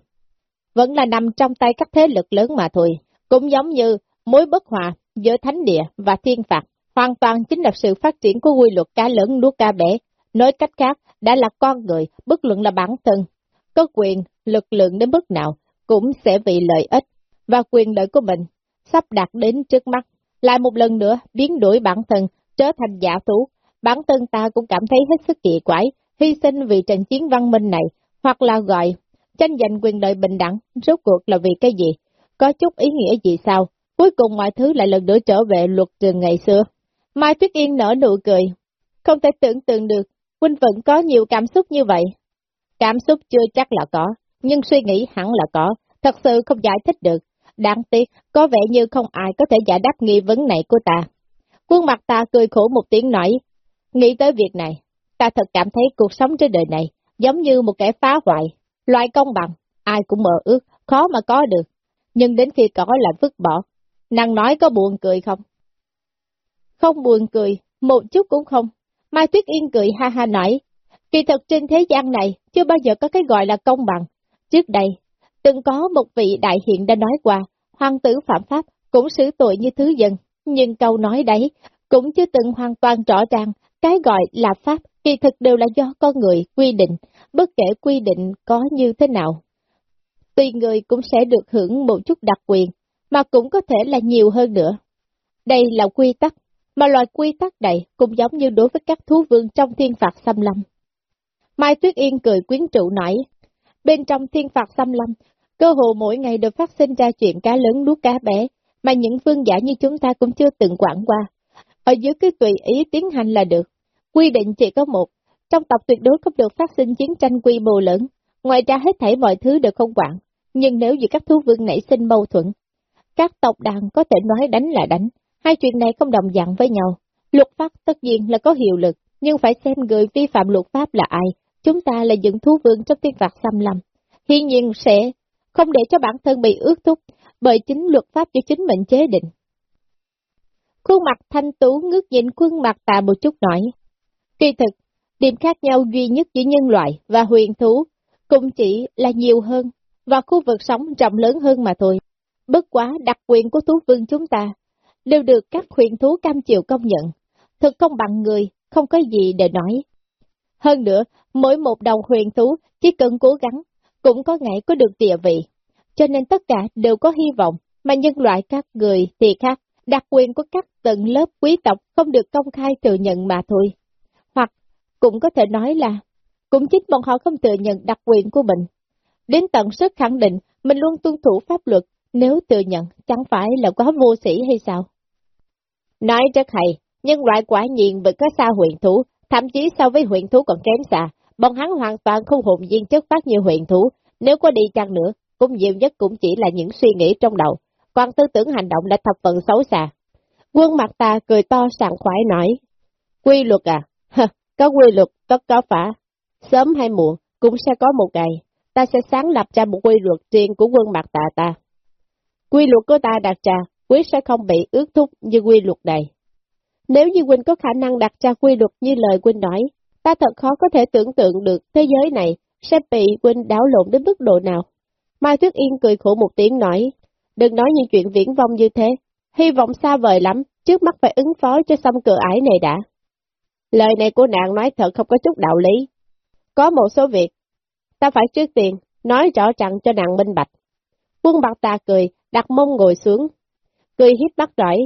Vẫn là nằm trong tay các thế lực lớn mà thôi, cũng giống như mối bất hòa giữa thánh địa và thiên phạt, hoàn toàn chính là sự phát triển của quy luật cá lớn nuốt cá bể. Nói cách khác, đã là con người, bất luận là bản thân, có quyền, lực lượng đến mức nào, cũng sẽ vì lợi ích, và quyền lợi của mình, sắp đạt đến trước mắt. Lại một lần nữa, biến đổi bản thân, trở thành giả thú, bản thân ta cũng cảm thấy hết sức kỳ quái, hy sinh vì trận chiến văn minh này, hoặc là gọi, tranh giành quyền lợi bình đẳng, rốt cuộc là vì cái gì? Có chút ý nghĩa gì sao? Cuối cùng mọi thứ lại lần nữa trở về luật trường ngày xưa. Mai Tuyết Yên nở nụ cười. Không thể tưởng tượng được, Huynh vẫn có nhiều cảm xúc như vậy. Cảm xúc chưa chắc là có, nhưng suy nghĩ hẳn là có, thật sự không giải thích được. Đáng tiếc, có vẻ như không ai có thể giải đáp nghi vấn này của ta. Quân mặt ta cười khổ một tiếng nói, nghĩ tới việc này, ta thật cảm thấy cuộc sống trên đời này giống như một kẻ phá hoại, loại công bằng, ai cũng mơ ước, khó mà có được, nhưng đến khi có là vứt bỏ. Nàng nói có buồn cười không? Không buồn cười, một chút cũng không. Mai Tuyết Yên cười ha ha nói, kỳ thực trên thế gian này chưa bao giờ có cái gọi là công bằng. Trước đây, từng có một vị đại hiện đã nói qua, hoàng tử phạm pháp cũng xử tội như thứ dân, nhưng câu nói đấy cũng chưa từng hoàn toàn rõ ràng, cái gọi là pháp kỳ thực đều là do con người quy định, bất kể quy định có như thế nào. Tùy người cũng sẽ được hưởng một chút đặc quyền, mà cũng có thể là nhiều hơn nữa. Đây là quy tắc, mà loài quy tắc này cũng giống như đối với các thú vương trong thiên phạt xâm lâm. Mai Tuyết Yên cười quyến trụ nói, bên trong thiên phạt xâm lâm, cơ hồ mỗi ngày đều phát sinh ra chuyện cá lớn nuốt cá bé, mà những vương giả như chúng ta cũng chưa từng quản qua. Ở dưới cái tùy ý tiến hành là được, quy định chỉ có một, trong tộc tuyệt đối không được phát sinh chiến tranh quy mô lớn, ngoài ra hết thảy mọi thứ đều không quản, nhưng nếu giữa các thú vương nảy sinh mâu thuẫn, các tộc đàn có thể nói đánh là đánh, hai chuyện này không đồng dạng với nhau. Luật pháp tất nhiên là có hiệu lực, nhưng phải xem người vi phạm luật pháp là ai. Chúng ta là những thú vương trong tiên phạt xâm lâm. Hiển nhiên sẽ không để cho bản thân bị ước thúc, bởi chính luật pháp do chính mình chế định. Khuôn mặt thanh tú ngước nhìn khuôn mặt tà một chút nói. Kỳ thực, điểm khác nhau duy nhất giữa nhân loại và huyền thú cũng chỉ là nhiều hơn, và khu vực sống rộng lớn hơn mà thôi. Bất quá đặc quyền của thú vương chúng ta đều được các huyền thú cam chịu công nhận. Thực không bằng người, không có gì để nói. Hơn nữa, mỗi một đầu huyền thú chỉ cần cố gắng, cũng có ngày có được địa vị. Cho nên tất cả đều có hy vọng, mà nhân loại các người thì khác, đặc quyền của các tầng lớp quý tộc không được công khai thừa nhận mà thôi. Cũng có thể nói là, cũng chính bọn họ không thừa nhận đặc quyền của mình. Đến tận sức khẳng định mình luôn tuân thủ pháp luật, nếu thừa nhận chẳng phải là quá vô sĩ hay sao? Nói rất hay, nhân loại quả nhiên vẫn có xa huyện thú, thậm chí so với huyện thú còn kém xa, bọn hắn hoàn toàn không hồn viên chất phát như huyện thú, nếu có đi chăng nữa, cũng nhiều nhất cũng chỉ là những suy nghĩ trong đầu, còn tư tưởng hành động là thập phần xấu xa. Quân mặt ta cười to sảng khoái nói, quy luật à, có quy luật, tất có phả, sớm hay muộn cũng sẽ có một ngày, ta sẽ sáng lập ra một quy luật riêng của quân mặt tà ta. Quy luật của ta đặt ra, quyết sẽ không bị ước thúc như quy luật này. Nếu như Quỳnh có khả năng đặt ra quy luật như lời Quỳnh nói, ta thật khó có thể tưởng tượng được thế giới này sẽ bị Quỳnh đảo lộn đến mức độ nào. Mai thước Yên cười khổ một tiếng nói, đừng nói những chuyện viễn vong như thế, hy vọng xa vời lắm, trước mắt phải ứng phó cho xong cửa ải này đã. Lời này của nàng nói thật không có chút đạo lý. Có một số việc, ta phải trước tiên nói rõ ràng cho nàng minh bạch. Quân bạc ta cười, đặt mông ngồi xuống, cười hít mắt rõi.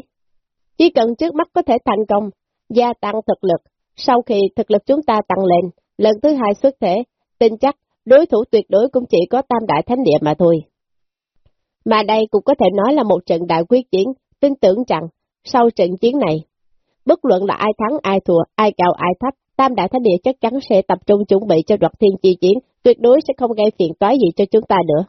Chỉ cần trước mắt có thể thành công, gia tăng thực lực, sau khi thực lực chúng ta tăng lên, lần thứ hai xuất thể, tin chắc đối thủ tuyệt đối cũng chỉ có tam đại thánh địa mà thôi. Mà đây cũng có thể nói là một trận đại quyết chiến, tin tưởng rằng, sau trận chiến này, bất luận là ai thắng ai thua, ai cao ai thấp, tam đại thánh địa chắc chắn sẽ tập trung chuẩn bị cho đoạt thiên chi chiến, tuyệt đối sẽ không gây phiền toái gì cho chúng ta nữa.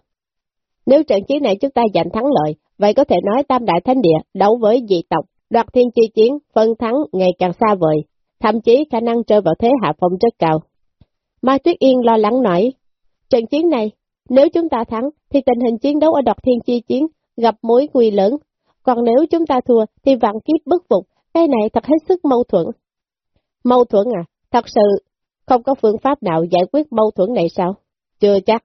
Nếu trận chiến này chúng ta giành thắng lợi, vậy có thể nói tam đại thánh địa đấu với dị tộc, đoạt thiên chi chiến, phân thắng ngày càng xa vời, thậm chí khả năng rơi vào thế hạ phong rất cao. Mai Tuyết Yên lo lắng nói, trận chiến này, nếu chúng ta thắng, thì tình hình chiến đấu ở đoạt thiên chi chiến gặp mối nguy lớn, còn nếu chúng ta thua, thì vạn kiếp bất phục, cái này thật hết sức mâu thuẫn. Mâu thuẫn à, thật sự, không có phương pháp nào giải quyết mâu thuẫn này sao? Chưa chắc.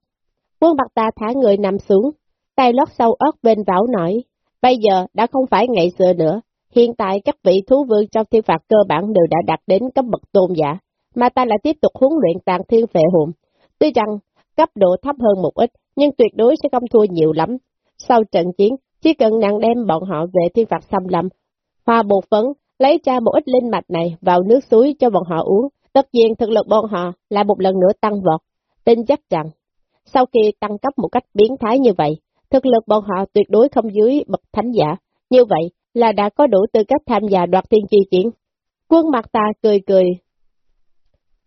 Quân bạc ta thả người nằm xuống, tay lót sâu ớt bên vảo nổi. Bây giờ đã không phải ngày xưa nữa, hiện tại các vị thú vương trong thiên phạt cơ bản đều đã đạt đến cấp bậc tôn giả, mà ta lại tiếp tục huấn luyện tàn thiên vệ hồn. Tuy rằng cấp độ thấp hơn một ít, nhưng tuyệt đối sẽ không thua nhiều lắm. Sau trận chiến, chỉ cần nàng đem bọn họ về thiên phạt xâm lâm, hoa bột phấn, lấy ra một ít linh mạch này vào nước suối cho bọn họ uống, tất nhiên thực lực bọn họ lại một lần nữa tăng vọt. Tin chắc rằng, sau khi tăng cấp một cách biến thái như vậy, thực lực bọn họ tuyệt đối không dưới bậc thánh giả, như vậy là đã có đủ tư cách tham gia đoạt tiên chi chiến. Quân mặt ta cười cười.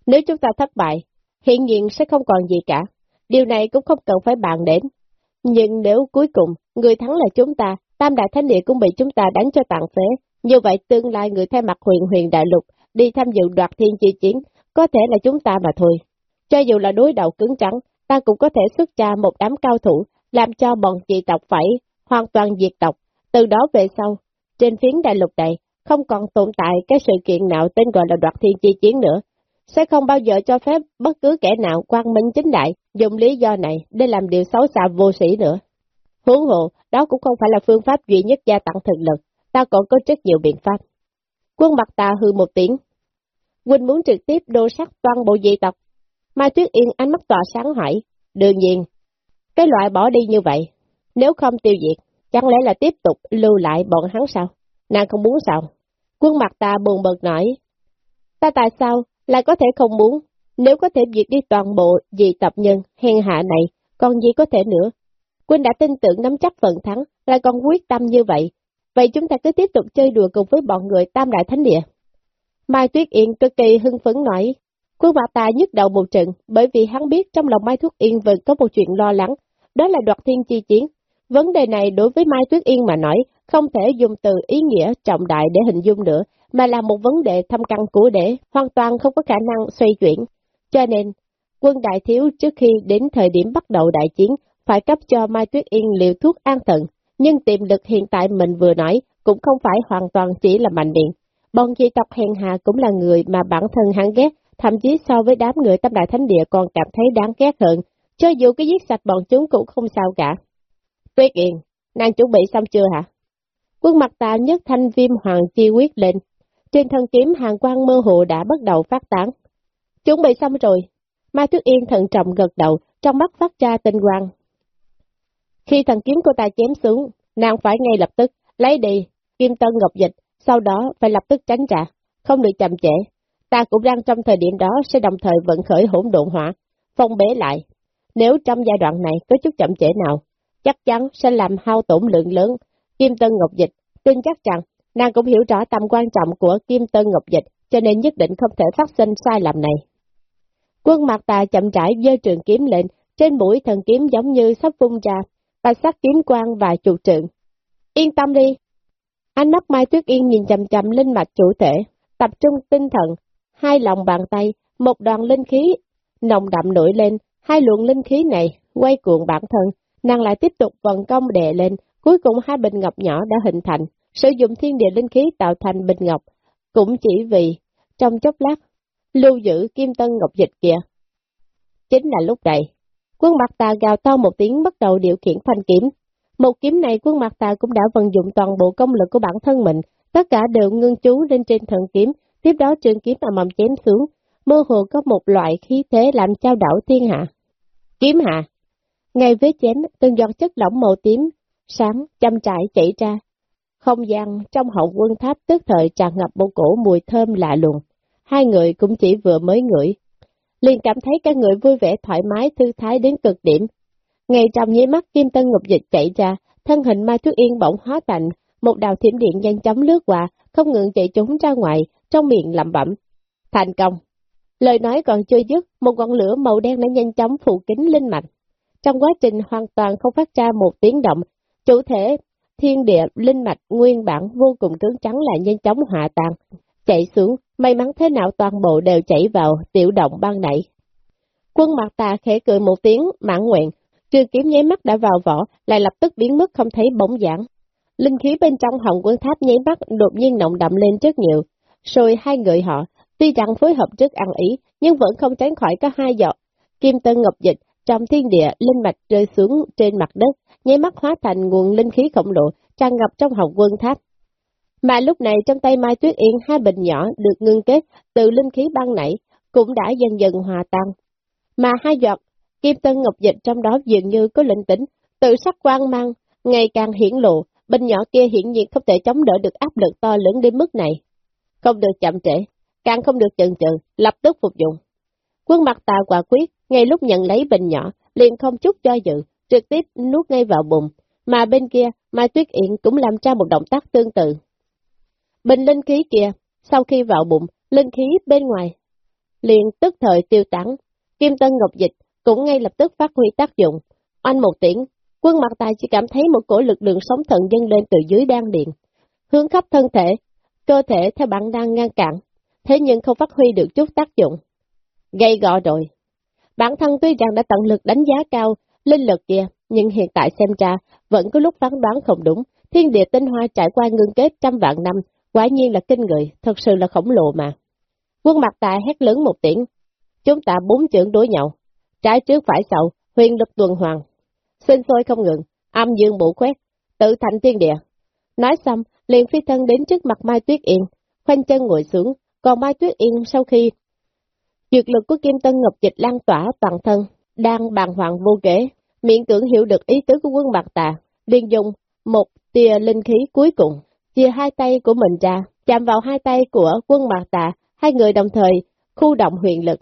Nếu chúng ta thất bại, hiện nhiên sẽ không còn gì cả, điều này cũng không cần phải bàn đến. Nhưng nếu cuối cùng người thắng là chúng ta, Tam Đại Thánh Địa cũng bị chúng ta đánh cho tàn phế, như vậy tương lai người thay mặt huyền huyền đại lục đi tham dự đoạt thiên chi chiến, có thể là chúng ta mà thôi. Cho dù là đối đầu cứng trắng, ta cũng có thể xuất ra một đám cao thủ, làm cho bọn dị tộc phải hoàn toàn diệt tộc. Từ đó về sau, trên phiến đại lục này, không còn tồn tại cái sự kiện nào tên gọi là đoạt thiên chi chiến nữa. Sẽ không bao giờ cho phép bất cứ kẻ nào quan minh chính đại dùng lý do này để làm điều xấu xa vô sĩ nữa. Huống hộ, đó cũng không phải là phương pháp duy nhất gia tăng thực lực, ta còn có rất nhiều biện pháp. Quân mặt ta hư một tiếng. Quỳnh muốn trực tiếp đô sát toàn bộ dị tộc. Mai Tuyết Yên ánh mắt tỏa sáng hỏi, đương nhiên, cái loại bỏ đi như vậy, nếu không tiêu diệt, chẳng lẽ là tiếp tục lưu lại bọn hắn sao? Nàng không muốn sao? Quân mặt ta buồn bực nói, ta tại sao lại có thể không muốn, nếu có thể diệt đi toàn bộ dị tập nhân, hèn hạ này, còn gì có thể nữa. Quân đã tin tưởng nắm chắc phần thắng, lại còn quyết tâm như vậy, vậy chúng ta cứ tiếp tục chơi đùa cùng với bọn người Tam Đại Thánh Địa. Mai Tuyết Yên cực kỳ hưng phấn nói, Quân mặt ta nhức đầu một trận, bởi vì hắn biết trong lòng Mai Thuốc Yên vẫn có một chuyện lo lắng, đó là đoạt thiên chi chiến. Vấn đề này đối với Mai Tuyết Yên mà nói, không thể dùng từ ý nghĩa trọng đại để hình dung nữa, mà là một vấn đề thâm căn của để, hoàn toàn không có khả năng xoay chuyển. Cho nên, quân đại thiếu trước khi đến thời điểm bắt đầu đại chiến, phải cấp cho Mai Tuyết Yên liều thuốc an thần, nhưng tiềm lực hiện tại mình vừa nói cũng không phải hoàn toàn chỉ là mạnh miệng. Bọn dị tộc hèn hạ cũng là người mà bản thân hắn ghét, thậm chí so với đám người tâm đại thánh địa còn cảm thấy đáng ghét hơn, cho dù cái giết sạch bọn chúng cũng không sao cả. Tuyết Yên, nàng chuẩn bị xong chưa hả? Quân mặt ta nhất thanh viêm hoàng chi quyết lên. Trên thân kiếm hàng quang mơ hồ đã bắt đầu phát tán. Chuẩn bị xong rồi. Mai Tuyết Yên thận trọng gật đầu, trong mắt phát ra tinh quang. Khi thần kiếm của ta chém xuống, nàng phải ngay lập tức lấy đi kim tân ngọc dịch, sau đó phải lập tức tránh trả, không được chậm trễ. Ta cũng đang trong thời điểm đó sẽ đồng thời vận khởi hỗn độn hỏa, phong bế lại. Nếu trong giai đoạn này có chút chậm trễ nào, chắc chắn sẽ làm hao tổn lượng lớn kim tân ngọc dịch. Tin chắc rằng, nàng cũng hiểu rõ tầm quan trọng của kim tân ngọc dịch, cho nên nhất định không thể phát sinh sai lầm này. Quân mặt tà chậm rãi dơ trường kiếm lên, trên mũi thần kiếm giống như sắp vung ra, bạch sắc kiếm quang và trụ trượng. Yên tâm đi, Ánh mắt Mai Tuyết Yên nhìn chầm chầm linh mạch chủ thể, tập trung tinh thần, hai lòng bàn tay, một đoàn linh khí, nồng đậm nổi lên, hai luồng linh khí này quay cuộn bản thân, nàng lại tiếp tục vận công đè lên, cuối cùng hai bình ngọc nhỏ đã hình thành, sử dụng thiên địa linh khí tạo thành bình ngọc, cũng chỉ vì, trong chốc lát, lưu giữ kim tân ngọc dịch kìa. Chính là lúc này, quân mặt tà gào to một tiếng bắt đầu điều khiển thanh kiếm, một kiếm này quân mặt tà cũng đã vận dụng toàn bộ công lực của bản thân mình, tất cả đều ngưng chú lên trên thần kiếm, tiếp đó trường kiếm mà mầm chém xuống, mơ hồ có một loại khí thế làm trao đảo thiên hạ. Kiếm hạ Ngay với chém, từng giọt chất lỏng màu tím, sáng, chăm trải chảy ra. Không gian trong hậu quân tháp tức thời tràn ngập một cổ mùi thơm lạ lùng. Hai người cũng chỉ vừa mới ngửi liền cảm thấy các người vui vẻ thoải mái thư thái đến cực điểm, ngay trong nháy mắt kim tân ngục dịch chạy ra, thân hình Mai Tuyết Yên bỗng hóa thành, một đào thiểm điện nhanh chóng lướt qua, không ngừng chạy trốn ra ngoài, trong miệng lẩm bẩm. Thành công! Lời nói còn chưa dứt, một ngọn lửa màu đen đã nhanh chóng phủ kín linh mạch. Trong quá trình hoàn toàn không phát ra một tiếng động, chủ thể thiên địa linh mạch nguyên bản vô cùng cứng trắng lại nhanh chóng hòa tan, chạy xuống, may mắn thế nào toàn bộ đều chảy vào tiểu động ban nãy. Quân mặt tà khẽ cười một tiếng, mãn nguyện, Trường kiếm nháy mắt đã vào vỏ, lại lập tức biến mất không thấy bóng dáng. Linh khí bên trong hồng quân tháp nháy mắt đột nhiên nồng đậm lên rất nhiều. Rồi hai người họ, tuy rằng phối hợp rất ăn ý, nhưng vẫn không tránh khỏi có hai giọt. Kim tân ngọc dịch trong thiên địa linh mạch rơi xuống trên mặt đất, nháy mắt hóa thành nguồn linh khí khổng lồ, tràn ngập trong hồng quân tháp. Mà lúc này trong tay Mai Tuyết Yên hai bình nhỏ được ngưng kết từ linh khí ban nảy cũng đã dần dần hòa tan. Mà hai giọt Kim Tân Ngọc Dịch trong đó dường như có linh tĩnh tự sắc quang mang, ngày càng hiển lộ, bình nhỏ kia hiển nhiên không thể chống đỡ được áp lực to lớn đến mức này. Không được chậm trễ, càng không được chần chừ, lập tức phục dụng. Quân mặt tà quả quyết, ngay lúc nhận lấy bình nhỏ, liền không chút cho dự, trực tiếp nuốt ngay vào bụng, mà bên kia, Mai Tuyết Yên cũng làm ra một động tác tương tự. Bình linh khí kia, sau khi vào bụng, linh khí bên ngoài, liền tức thời tiêu tán, Kim Tân Ngọc Dịch cũng ngay lập tức phát huy tác dụng. Anh một tiếng, quân mặt tài chỉ cảm thấy một cổ lực lượng sống thần dâng lên từ dưới đan điện, hướng khắp thân thể, cơ thể theo bản năng ngăn cản, thế nhưng không phát huy được chút tác dụng. Gây gọ rồi. Bản thân tuy rằng đã tận lực đánh giá cao linh lực kia, nhưng hiện tại xem ra vẫn có lúc phán đoán không đúng. Thiên địa tinh hoa trải qua ngưng kết trăm vạn năm, quả nhiên là kinh người, thật sự là khổng lồ mà. Quân mặt ta hét lớn một tiếng, chúng ta bốn trưởng đối nhau, trái trước phải sau, huyền lực tuần hoàn. Sinh sôi không ngừng, âm dương bổ quét, tự thành thiên địa. Nói xong, liền phi thân đến trước mặt Mai Tuyết Yên, khoanh chân ngồi xuống, còn Mai Tuyết Yên sau khi dược lực của Kim Tân Ngọc Dịch lan tỏa toàn thân, đang bàn hoàng vô kể, miệng tưởng hiểu được ý tứ của quân bạc tà, liền dùng một tia linh khí cuối cùng, chia hai tay của mình ra, chạm vào hai tay của quân bạc tà, hai người đồng thời khu động huyền lực,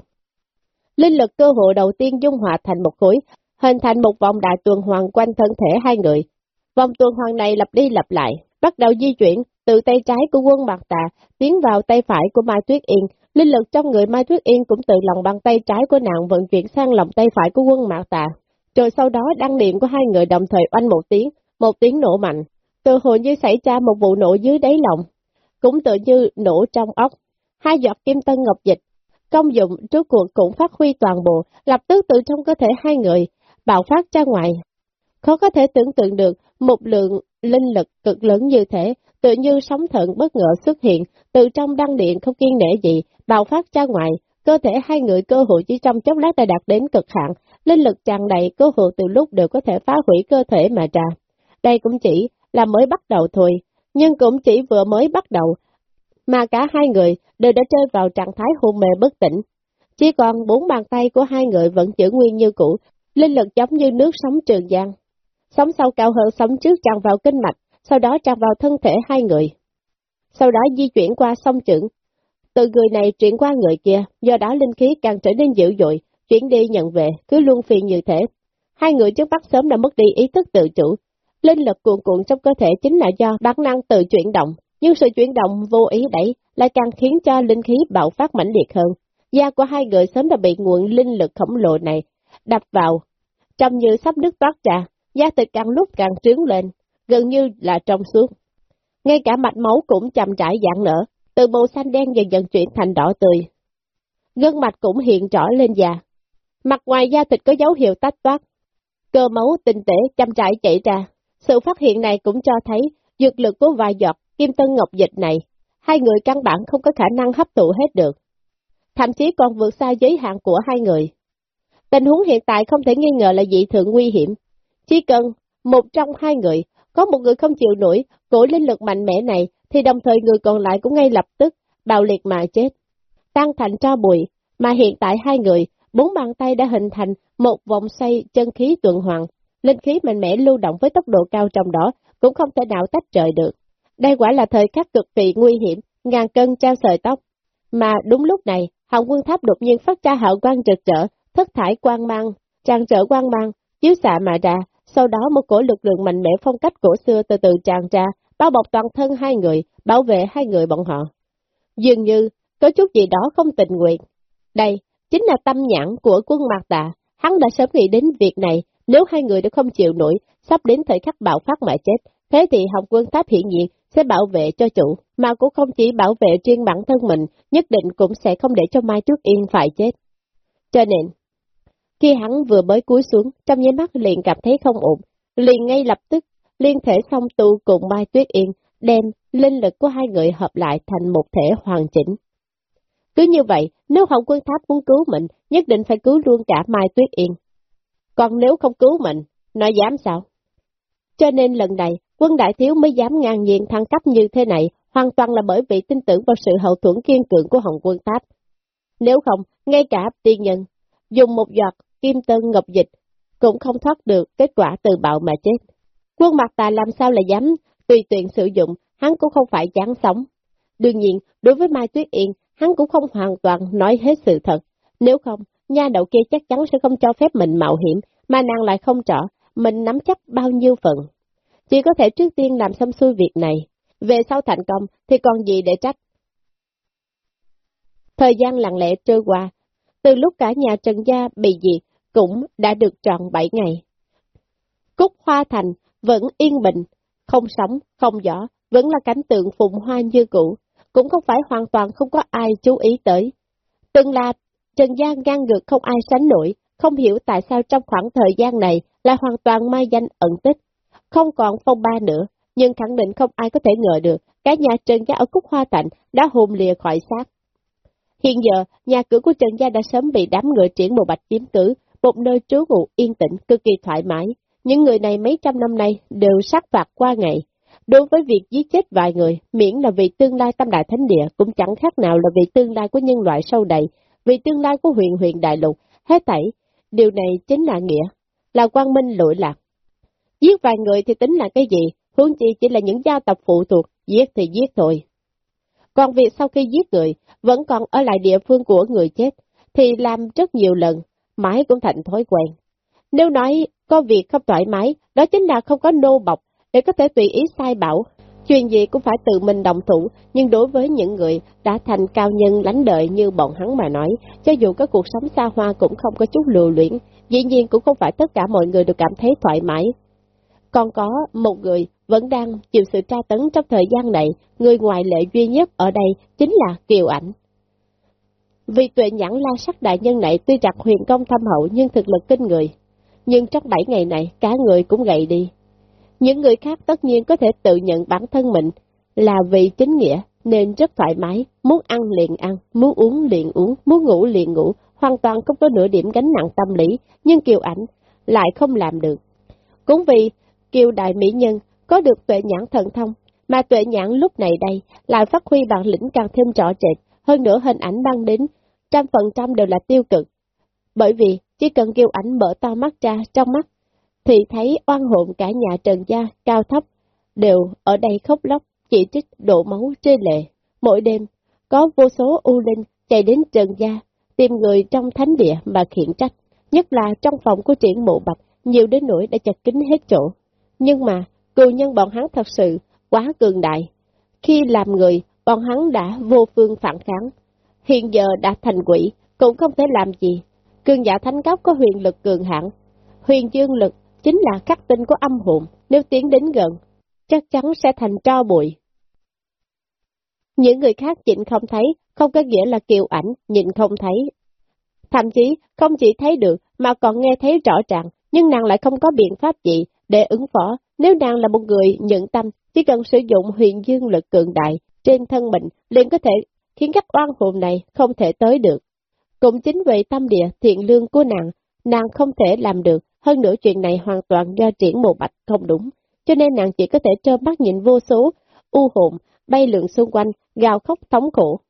Linh lực cơ hội đầu tiên dung hòa thành một khối, hình thành một vòng đại tuần hoàn quanh thân thể hai người. Vòng tuần hoàn này lặp đi lặp lại, bắt đầu di chuyển từ tay trái của quân mạc tà, tiến vào tay phải của Mai Tuyết Yên, Linh lực trong người Mai Tuyết Yên cũng từ lòng bàn tay trái của nàng vận chuyển sang lòng tay phải của quân Mạc Tà. Rồi sau đó đăng điện của hai người đồng thời oanh một tiếng, một tiếng nổ mạnh. Từ hồ như xảy ra một vụ nổ dưới đáy lòng, cũng tự như nổ trong ốc. Hai giọt kim tân ngọc dịch, công dụng trước cuộc cũng phát huy toàn bộ, lập tức từ trong cơ thể hai người, bạo phát ra ngoài. Khó có thể tưởng tượng được một lượng linh lực cực lớn như thế, tự như sóng thần bất ngờ xuất hiện, từ trong đăng điện không kiên nể gì, bạo phát ra ngoài, cơ thể hai người cơ hội chỉ trong chốc lát đã đạt đến cực hạn, linh lực tràn đầy cơ hội từ lúc đều có thể phá hủy cơ thể mà ra. Đây cũng chỉ là mới bắt đầu thôi, nhưng cũng chỉ vừa mới bắt đầu, mà cả hai người đều đã rơi vào trạng thái hôn mê bất tỉnh. Chỉ còn bốn bàn tay của hai người vẫn giữ nguyên như cũ, linh lực giống như nước sóng trường giang. Sóng sau cao hơn sóng trước tràn vào kinh mạch, sau đó tràn vào thân thể hai người. Sau đó di chuyển qua sông trưởng, từ người này chuyển qua người kia, do đó linh khí càng trở nên dữ dội, chuyển đi nhận về, cứ luôn phiền như thế. Hai người trước bắt sớm đã mất đi ý thức tự chủ. Linh lực cuộn cuộn trong cơ thể chính là do bản năng tự chuyển động, nhưng sự chuyển động vô ý đẩy lại càng khiến cho linh khí bạo phát mãnh liệt hơn. Da của hai người sớm đã bị nguồn linh lực khổng lồ này đập vào, trông như sắp nước toát ra, da thịt càng lúc càng trướng lên, gần như là trong suốt. Ngay cả mạch máu cũng chậm rãi dạng nở, từ màu xanh đen dần dần chuyển thành đỏ tươi. Gân mạch cũng hiện rõ lên già. Mặt ngoài da thịt có dấu hiệu tách toát, cơ máu tinh tế chậm rãi chảy ra. Sự phát hiện này cũng cho thấy dược lực của vài giọt kim tân ngọc dịch này, hai người căn bản không có khả năng hấp thụ hết được. Thậm chí còn vượt xa giới hạn của hai người. Tình huống hiện tại không thể nghi ngờ là dị thường nguy hiểm. Chỉ cần một trong hai người, có một người không chịu nổi cổ linh lực mạnh mẽ này, thì đồng thời người còn lại cũng ngay lập tức bạo liệt mà chết. Tăng thành cho bụi, mà hiện tại hai người, bốn bàn tay đã hình thành một vòng xoay chân khí tuần hoàn, linh khí mạnh mẽ lưu động với tốc độ cao trong đó, cũng không thể nào tách trời được. Đây quả là thời khắc cực kỳ nguy hiểm, ngàn cân treo sợi tóc. Mà đúng lúc này, Hồng Quân Tháp đột nhiên phát ra hậu quang rực rỡ, thất thải quang mang, tràn trở quang mang, chiếu xạ mà ra, sau đó một cổ lực lượng mạnh mẽ phong cách cổ xưa từ từ tràn ra, bao bọc toàn thân hai người, bảo vệ hai người bọn họ. Dường như, có chút gì đó không tình nguyện. Đây, chính là tâm nhãn của quân Mạc Tạ, hắn đã sớm nghĩ đến việc này, nếu hai người đã không chịu nổi, sắp đến thời khắc bạo phát mà chết, thế thì Hồng Quân Tháp hiện diện sẽ bảo vệ cho chủ, mà cũng không chỉ bảo vệ riêng bản thân mình, nhất định cũng sẽ không để cho Mai Tuyết Yên phải chết. Cho nên, khi hắn vừa mới cúi xuống, trong nháy mắt liền cảm thấy không ổn, liền ngay lập tức, liên thể song tu cùng Mai Tuyết Yên, đem linh lực của hai người hợp lại thành một thể hoàn chỉnh. Cứ như vậy, nếu Hồng Quân Tháp muốn cứu mình, nhất định phải cứu luôn cả Mai Tuyết Yên. Còn nếu không cứu mình, nó dám sao? Cho nên lần này, quân đại thiếu mới dám ngang nhiên thăng cấp như thế này, hoàn toàn là bởi vì tin tưởng vào sự hậu thuẫn kiên cường của Hồng Quân Tháp. Nếu không, ngay cả tiên nhân, dùng một giọt kim tân ngọc dịch, cũng không thoát được kết quả từ bạo mà chết. Quân mặt tà làm sao lại dám tùy tiện sử dụng, hắn cũng không phải chán sống. Đương nhiên, đối với Mai Tuyết Yên, hắn cũng không hoàn toàn nói hết sự thật. Nếu không, nha đậu kia chắc chắn sẽ không cho phép mình mạo hiểm, mà nàng lại không rõ, mình nắm chắc bao nhiêu phần. Chỉ có thể trước tiên làm xong xuôi việc này, về sau thành công thì còn gì để trách. Thời gian lặng lẽ trôi qua, từ lúc cả nhà Trần Gia bị diệt cũng đã được tròn 7 ngày. Cúc Hoa Thành vẫn yên bình, không sóng, không gió, vẫn là cảnh tượng phụng hoa như cũ, cũng không phải hoàn toàn không có ai chú ý tới. Từng là Trần Giang ngang ngược không ai sánh nổi, không hiểu tại sao trong khoảng thời gian này là hoàn toàn mai danh ẩn tích, không còn phong ba nữa, nhưng khẳng định không ai có thể ngờ được, cái nhà Trần Gia ở Cúc Hoa Tạnh đã hồn lìa khỏi xác. Hiện giờ, nhà cửa của Trần Gia đã sớm bị đám người triển một bạch chiếm cứ, một nơi trú ngụ yên tĩnh, cực kỳ thoải mái. Những người này mấy trăm năm nay đều sát phạt qua ngày. Đối với việc giết chết vài người, miễn là vì tương lai tam đại thánh địa cũng chẳng khác nào là vì tương lai của nhân loại sâu đầy, vì tương lai của huyện huyện đại lục, hết thảy. Điều này chính là nghĩa, là quang minh lỗi lạc. Giết vài người thì tính là cái gì, huống chi chỉ là những gia tộc phụ thuộc, giết thì giết thôi. Còn việc sau khi giết người, vẫn còn ở lại địa phương của người chết, thì làm rất nhiều lần, mãi cũng thành thói quen. Nếu nói có việc không thoải mái, đó chính là không có nô bọc để có thể tùy ý sai bảo. Chuyện gì cũng phải tự mình đồng thủ, nhưng đối với những người đã thành cao nhân lãnh đợi như bọn hắn mà nói, cho dù có cuộc sống xa hoa cũng không có chút lưu luyện, dĩ nhiên cũng không phải tất cả mọi người đều cảm thấy thoải mái. Còn có một người vẫn đang chịu sự tra tấn trong thời gian này, người ngoại lệ duy nhất ở đây chính là Kiều Ảnh. Vì tuệ nhãn la sắc đại nhân này tuy rằng huyền công thâm hậu nhưng thực lực kinh người, nhưng trong bảy ngày này cả người cũng gầy đi. Những người khác tất nhiên có thể tự nhận bản thân mình là vì chính nghĩa nên rất thoải mái, muốn ăn liền ăn, muốn uống liền uống, muốn ngủ liền ngủ, hoàn toàn không có nửa điểm gánh nặng tâm lý, nhưng Kiều Ảnh lại không làm được. Cũng vì Kiều Đại Mỹ Nhân có được tuệ nhãn thần thông, mà tuệ nhãn lúc này đây lại phát huy bản lĩnh càng thêm rõ rệt, hơn nữa hình ảnh mang đến trăm phần trăm đều là tiêu cực. Bởi vì chỉ cần Kiều Ảnh mở to mắt ra trong mắt, thì thấy oan hồn cả nhà Trần Gia, cao thấp, đều ở đây khóc lóc, chỉ trích đổ máu chê lệ. Mỗi đêm, có vô số u linh chạy đến Trần Gia, tìm người trong thánh địa mà khiển trách, nhất là trong phòng của triển mộ bạch, nhiều đến nỗi đã chật kín hết chỗ. Nhưng mà, cựu nhân bọn hắn thật sự quá cường đại. Khi làm người, bọn hắn đã vô phương phản kháng. Hiện giờ đã thành quỷ, cũng không thể làm gì. Cường giả thánh cấp có huyền lực cường hãn, huyền dương lực chính là khắc tinh của âm hồn, nếu tiến đến gần, chắc chắn sẽ thành tro bụi. Những người khác nhịn không thấy, không có nghĩa là kiều ảnh, nhịn không thấy. Thậm chí, không chỉ thấy được, mà còn nghe thấy rõ ràng, nhưng nàng lại không có biện pháp gì để ứng phó. Nếu nàng là một người nhận tâm, chỉ cần sử dụng huyền dương lực cường đại trên thân mình, liền có thể khiến các oan hồn này không thể tới được. Cũng chính vì tâm địa thiện lương của nàng, nàng không thể làm được, hơn nữa chuyện này hoàn toàn do triển mộ bạch không đúng, cho nên nàng chỉ có thể trơ mắt nhìn vô số, u hồn, bay lượn xung quanh, gào khóc thống khổ.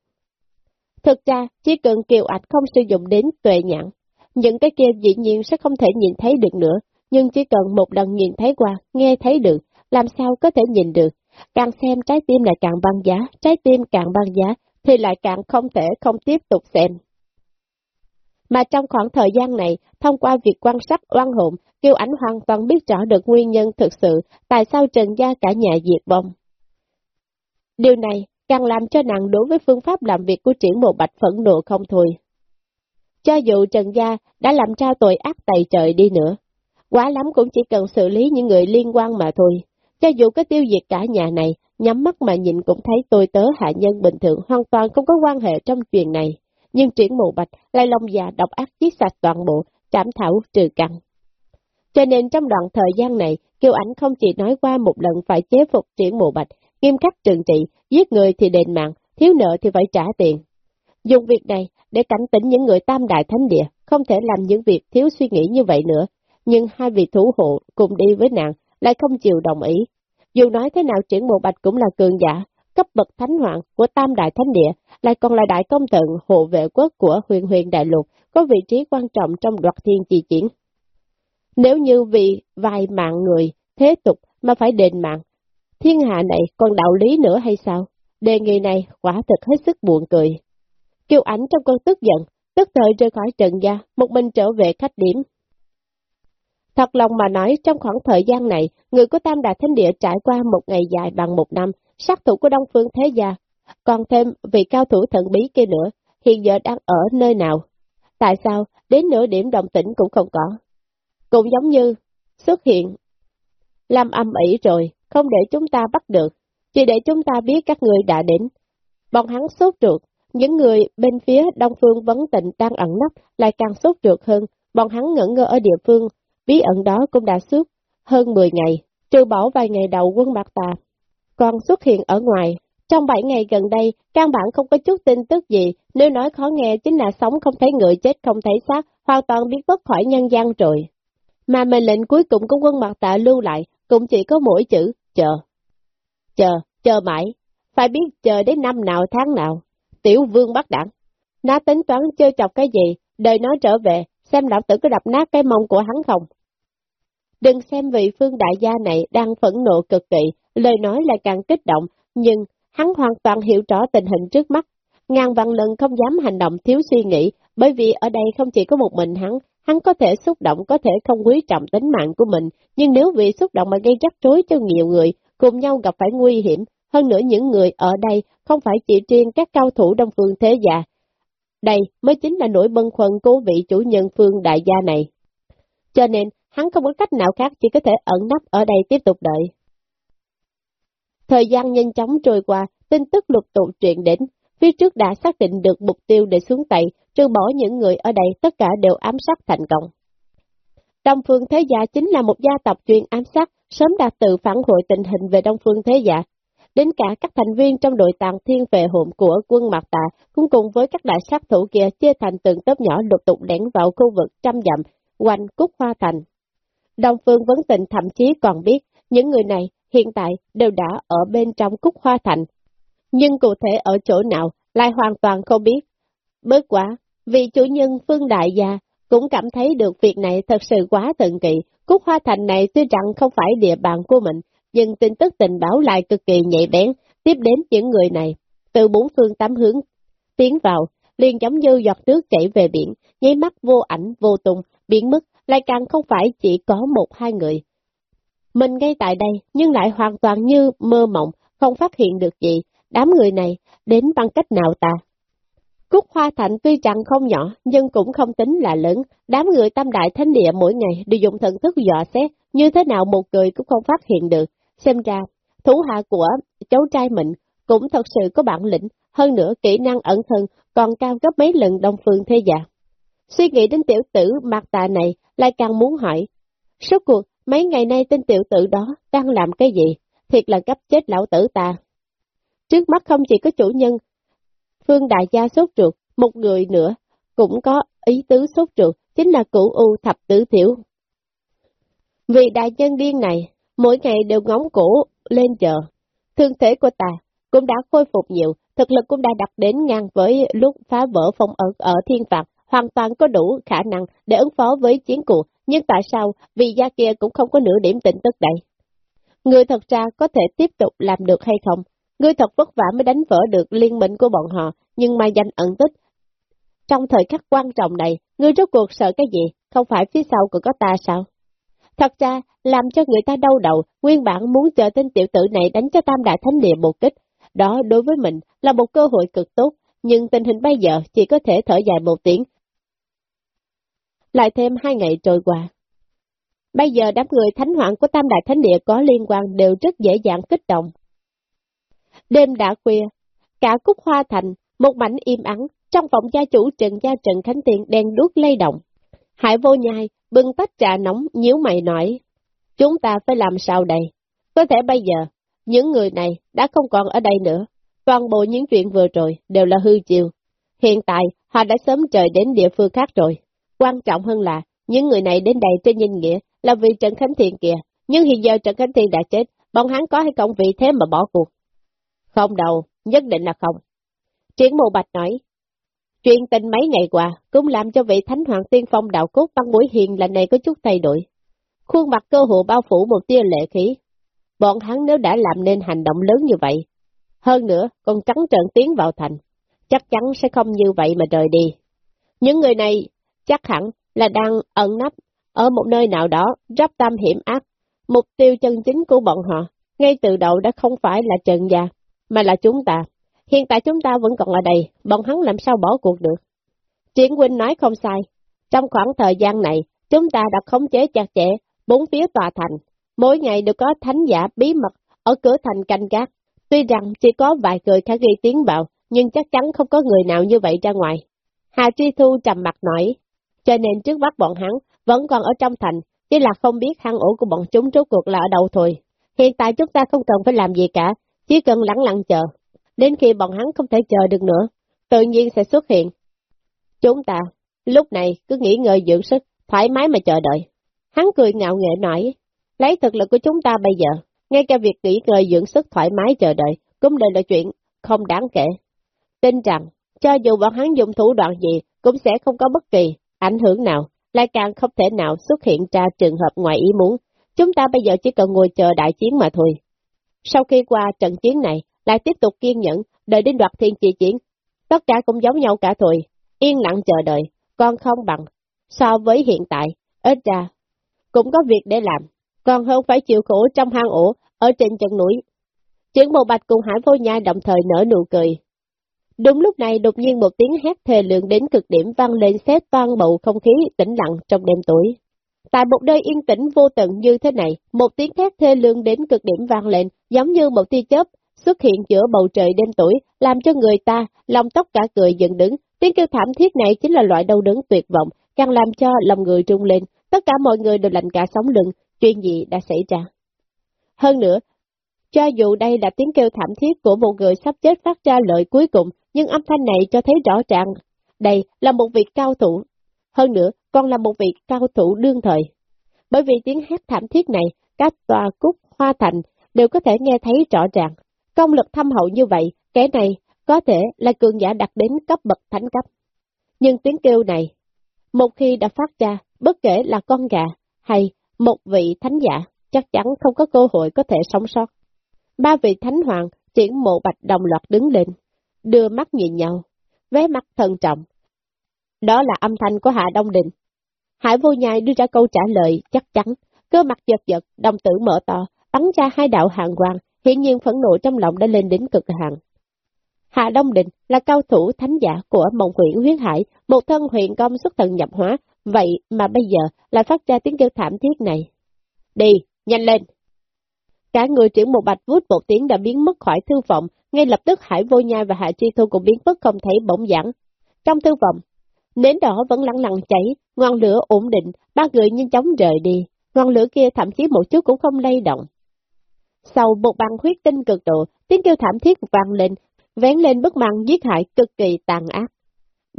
Thực ra, chỉ cần kiều ạch không sử dụng đến tuệ nhãn, những cái kia dĩ nhiên sẽ không thể nhìn thấy được nữa, nhưng chỉ cần một lần nhìn thấy qua, nghe thấy được, làm sao có thể nhìn được. Càng xem trái tim lại càng băng giá, trái tim càng băng giá, thì lại càng không thể không tiếp tục xem. Mà trong khoảng thời gian này, thông qua việc quan sát oan hồn, Kiều Ảnh hoàn toàn biết rõ được nguyên nhân thực sự tại sao Trần Gia cả nhà diệt vong. Điều này càng làm cho nàng đối với phương pháp làm việc của triển bộ bạch phẫn nộ không thôi. Cho dù Trần Gia đã làm trao tội ác tày trời đi nữa, quá lắm cũng chỉ cần xử lý những người liên quan mà thôi. Cho dù có tiêu diệt cả nhà này, nhắm mắt mà nhìn cũng thấy tôi tớ hạ nhân bình thường hoàn toàn không có quan hệ trong chuyện này nhưng triển mộ bạch lại lông già độc ác giết sạch toàn bộ, trảm thảo trừ căn. Cho nên trong đoạn thời gian này, Kiều Ảnh không chỉ nói qua một lần phải chế phục triển mộ bạch, nghiêm khắc trừng trị, giết người thì đền mạng, thiếu nợ thì phải trả tiền. Dùng việc này để cảnh tỉnh những người tam đại thánh địa, không thể làm những việc thiếu suy nghĩ như vậy nữa. Nhưng hai vị thủ hộ cùng đi với nàng lại không chịu đồng ý. Dù nói thế nào triển mộ bạch cũng là cường giả, cấp bậc thánh hoàng của tam đại thánh địa, lại còn là đại công tượng hộ vệ quốc của huyền huyền đại lục, có vị trí quan trọng trong đoạt thiên chi chiến. Nếu như vì vài mạng người thế tục mà phải đền mạng, thiên hạ này còn đạo lý nữa hay sao? Đề nghị này quả thực hết sức buồn cười. Kiều ảnh trong cơn tức giận, tức thời rời khỏi trận gia, một mình trở về khách điểm. Thật lòng mà nói, trong khoảng thời gian này, người của Tam Đại Thánh Địa trải qua một ngày dài bằng một năm, sát thủ của Đông Phương Thế Gia, còn thêm vị cao thủ thần bí kia nữa, hiện giờ đang ở nơi nào? Tại sao đến nửa điểm đồng tĩnh cũng không có? Cũng giống như xuất hiện, làm âm ỉ rồi, không để chúng ta bắt được, chỉ để chúng ta biết các người đã đến. Bọn hắn sốt ruột, những người bên phía Đông Phương Vấn Tịnh đang ẩn nấp lại càng sốt ruột hơn, bọn hắn ngẩn ngơ ở địa phương, bí ẩn đó cũng đã suốt hơn 10 ngày, trừ bỏ vài ngày đầu quân bạc tà còn xuất hiện ở ngoài. Trong 7 ngày gần đây, căn bản không có chút tin tức gì, nếu nói khó nghe chính là sống không thấy người chết không thấy xác, hoàn toàn biến mất khỏi nhân gian rồi. Mà mệnh lệnh cuối cùng của quân mặt tạ lưu lại, cũng chỉ có mỗi chữ, chờ. Chờ, chờ mãi, phải biết chờ đến năm nào tháng nào. Tiểu vương bắt đẳng. Nó tính toán chơi chọc cái gì, đời nó trở về, xem lão tử có đập nát cái mông của hắn không. Đừng xem vị phương đại gia này đang phẫn nộ cực kỳ, lời nói lại càng kích động, nhưng hắn hoàn toàn hiểu rõ tình hình trước mắt. Ngàn vạn lần không dám hành động thiếu suy nghĩ, bởi vì ở đây không chỉ có một mình hắn, hắn có thể xúc động, có thể không quý trọng tính mạng của mình, nhưng nếu vì xúc động mà gây rắc rối cho nhiều người, cùng nhau gặp phải nguy hiểm, hơn nữa những người ở đây không phải chỉ riêng các cao thủ đông phương thế già, Đây mới chính là nỗi bân khuân của vị chủ nhân phương đại gia này. Cho nên, hắn không có cách nào khác chỉ có thể ẩn nấp ở đây tiếp tục đợi. Thời gian nhanh chóng trôi qua, tin tức lục tụ truyền đến, phía trước đã xác định được mục tiêu để xuống tay, trừ bỏ những người ở đây tất cả đều ám sát thành công. Đông Phương Thế Gia chính là một gia tộc chuyên ám sát, sớm đã tự phản hồi tình hình về Đông Phương Thế Gia. Đến cả các thành viên trong đội tàng thiên vệ hộm của quân Mạc Tà cũng cùng với các đại sát thủ kia chia thành từng tớp nhỏ lục tục lẻn vào khu vực trăm dặm quanh Cúc Hoa Thành. Đông Phương Vấn Tịnh thậm chí còn biết những người này hiện tại đều đã ở bên trong Cúc Hoa Thành. Nhưng cụ thể ở chỗ nào lại hoàn toàn không biết. Bớt quá, vì chủ nhân Phương Đại Gia cũng cảm thấy được việc này thật sự quá tận kỳ. Cúc Hoa Thành này tuy rằng không phải địa bàn của mình, nhưng tin tức tình báo lại cực kỳ nhạy bén, tiếp đến những người này, từ bốn phương tám hướng, tiến vào, liền giống như giọt nước chảy về biển, nháy mắt vô ảnh vô tung, biến mất, lại càng không phải chỉ có một hai người. Mình ngay tại đây, nhưng lại hoàn toàn như mơ mộng, không phát hiện được gì, đám người này đến bằng cách nào ta? Cúc Hoa Thành tuy chẳng không nhỏ, nhưng cũng không tính là lớn, đám người tam đại thánh địa mỗi ngày đều dùng thần thức dọa xét, như thế nào một người cũng không phát hiện được. Xem ra, thủ hạ của cháu trai mình cũng thật sự có bản lĩnh, hơn nữa kỹ năng ẩn thân còn cao gấp mấy lần đông phương thế giả. Suy nghĩ đến tiểu tử mặt tà này, lại càng muốn hỏi, số cuộc mấy ngày nay tên tiểu tử đó đang làm cái gì, thiệt là gấp chết lão tử ta. Trước mắt không chỉ có chủ nhân, Phương Đại Gia sốt ruột, một người nữa cũng có ý tứ sốt ruột, chính là cửu U thập tử thiểu. Vì đại nhân điên này, mỗi ngày đều ngóng cổ lên chờ. Thương thể của ta cũng đã khôi phục nhiều, thực lực cũng đã đặt đến ngang với lúc phá vỡ phong ấn ở thiên phạt, hoàn toàn có đủ khả năng để ứng phó với chiến cuộc, nhưng tại sao vì gia kia cũng không có nửa điểm tỉnh tức đây? Người thật ra có thể tiếp tục làm được hay không? Người thật vất vả mới đánh vỡ được liên minh của bọn họ, nhưng mà danh ẩn tích. Trong thời khắc quan trọng này, ngươi rốt cuộc sợ cái gì? Không phải phía sau còn có ta sao? Thật ra, làm cho người ta đau đầu, nguyên bản muốn chờ tên tiểu tử này đánh cho tam đại thánh địa một kích. Đó đối với mình là một cơ hội cực tốt, nhưng tình hình bây giờ chỉ có thể thở dài một tiếng. Lại thêm hai ngày trôi qua. Bây giờ đám người thánh hoạn của tam đại thánh địa có liên quan đều rất dễ dàng kích động. Đêm đã khuya, cả cúc hoa thành, một mảnh im ắng, trong phòng gia chủ Trần Gia Trần Khánh Tiền đen đuốc lay động. Hải vô nhai, bưng tách trà nóng, nhíu mày nói, chúng ta phải làm sao đây? Có thể bây giờ, những người này đã không còn ở đây nữa, toàn bộ những chuyện vừa rồi đều là hư chiều. Hiện tại, họ đã sớm trời đến địa phương khác rồi. Quan trọng hơn là, những người này đến đây trên danh nghĩa là vì Trần Khánh Thiên kìa, nhưng hiện giờ Trần Khánh Thiên đã chết, bọn hắn có hay không vì thế mà bỏ cuộc? Không đâu, nhất định là không. Triển Mộ Bạch nói, chuyện tình mấy ngày qua cũng làm cho vị Thánh Hoàng Tiên Phong đạo cốt băng mũi hiền lành này có chút thay đổi. Khuôn mặt cơ hồ bao phủ một tia lệ khí. Bọn hắn nếu đã làm nên hành động lớn như vậy, hơn nữa còn trắng trợn tiến vào thành, chắc chắn sẽ không như vậy mà rời đi. Những người này chắc hẳn là đang ẩn nấp ở một nơi nào đó, rắp tâm hiểm ác. Mục tiêu chân chính của bọn họ, ngay từ đầu đã không phải là Trần Gia, mà là chúng ta. Hiện tại chúng ta vẫn còn ở đây, bọn hắn làm sao bỏ cuộc được. Triển huynh nói không sai, trong khoảng thời gian này, chúng ta đã khống chế chặt chẽ bốn phía tòa thành. Mỗi ngày đều có thánh giả bí mật ở cửa thành canh gác. Tuy rằng chỉ có vài người khả ghi tiến vào, nhưng chắc chắn không có người nào như vậy ra ngoài. Hà Tri Thu trầm mặt nói, cho nên trước mắt bọn hắn vẫn còn ở trong thành, chỉ là không biết hang ổ của bọn chúng rốt cuộc là ở đâu thôi. Hiện tại chúng ta không cần phải làm gì cả, chỉ cần lặng lặng chờ, đến khi bọn hắn không thể chờ được nữa, tự nhiên sẽ xuất hiện. Chúng ta, lúc này cứ nghỉ ngơi dưỡng sức, thoải mái mà chờ đợi. Hắn cười ngạo nghệ nói, lấy thực lực của chúng ta bây giờ, ngay cả việc nghỉ ngơi dưỡng sức thoải mái chờ đợi, cũng đều là chuyện không đáng kể. Tin rằng, cho dù bọn hắn dùng thủ đoạn gì, cũng sẽ không có bất kỳ ảnh hưởng nào, lại càng không thể nào xuất hiện ra trường hợp ngoài ý muốn. Chúng ta bây giờ chỉ cần ngồi chờ đại chiến mà thôi. Sau khi qua trận chiến này, lại tiếp tục kiên nhẫn, đợi đến đoạt thiên chi chiến. Tất cả cũng giống nhau cả thôi, yên lặng chờ đợi, còn không bằng. So với hiện tại, ít ra, cũng có việc để làm, còn hơn phải chịu khổ trong hang ổ, ở trên chân núi. Triển bộ Bạch cùng Hải Vô Nhai đồng thời nở nụ cười. Đúng lúc này đột nhiên một tiếng hét thề lượng đến cực điểm vang lên xé toan bầu không khí tĩnh lặng trong đêm tối. Tại một nơi yên tĩnh vô tận như thế này, một tiếng hét thê lương đến cực điểm vang lên, giống như một tia chớp xuất hiện giữa bầu trời đêm tối, làm cho người ta lòng tóc cả cười dựng đứng. Tiếng kêu thảm thiết này chính là loại đau đớn tuyệt vọng, càng làm cho lòng người trung lên. Tất cả mọi người đều lạnh cả sống lưng, chuyện gì đã xảy ra. Hơn nữa, cho dù đây là tiếng kêu thảm thiết của một người sắp chết phát ra lợi cuối cùng, nhưng âm thanh này cho thấy rõ ràng, đây là một vị cao thủ. Hơn nữa, còn là một vị cao thủ đương thời. Bởi vì tiếng hét thảm thiết này, các tòa cúc, hoa thành đều có thể nghe thấy rõ ràng. Công lực thâm hậu như vậy, kẻ này có thể là cường giả đặt đến cấp bậc thánh cấp. Nhưng tiếng kêu này, một khi đã phát ra, bất kể là con gà hay một vị thánh giả, chắc chắn không có cơ hội có thể sống sót. Ba vị thánh hoàng triển mộ bạch đồng loạt đứng lên, đưa mắt nhìn nhau, vé mắt thân trọng. Đó là âm thanh của Hạ Đông Đình. Hải vô nhai đưa ra câu trả lời chắc chắn, cơ mặt giật giật, đồng tử mở to, bắn ra hai đạo hàng quang, hiện nhiên phẫn nộ trong lòng đã lên đến cực hạn. Hạ Đông Đình là cao thủ thánh giả của mộng huyện huyết hải, một thân huyện công xuất thần nhập hóa, vậy mà bây giờ lại phát ra tiếng kêu thảm thiết này. Đi, nhanh lên! Cả người chuyển một bạch vút một tiếng đã biến mất khỏi thư phòng, ngay lập tức Hải Vô Nhai và Hạ Chi Thu cũng biến mất không thấy bỗng giảng. Trong thư phòng, nến đỏ vẫn lặng lặng cháy, ngọn lửa ổn định, ba người nhanh chóng rời đi, ngọn lửa kia thậm chí một chút cũng không lay động. Sau một bàn huyết tinh cực độ, tiếng kêu thảm thiết vang lên, vén lên bức màn giết hại cực kỳ tàn ác.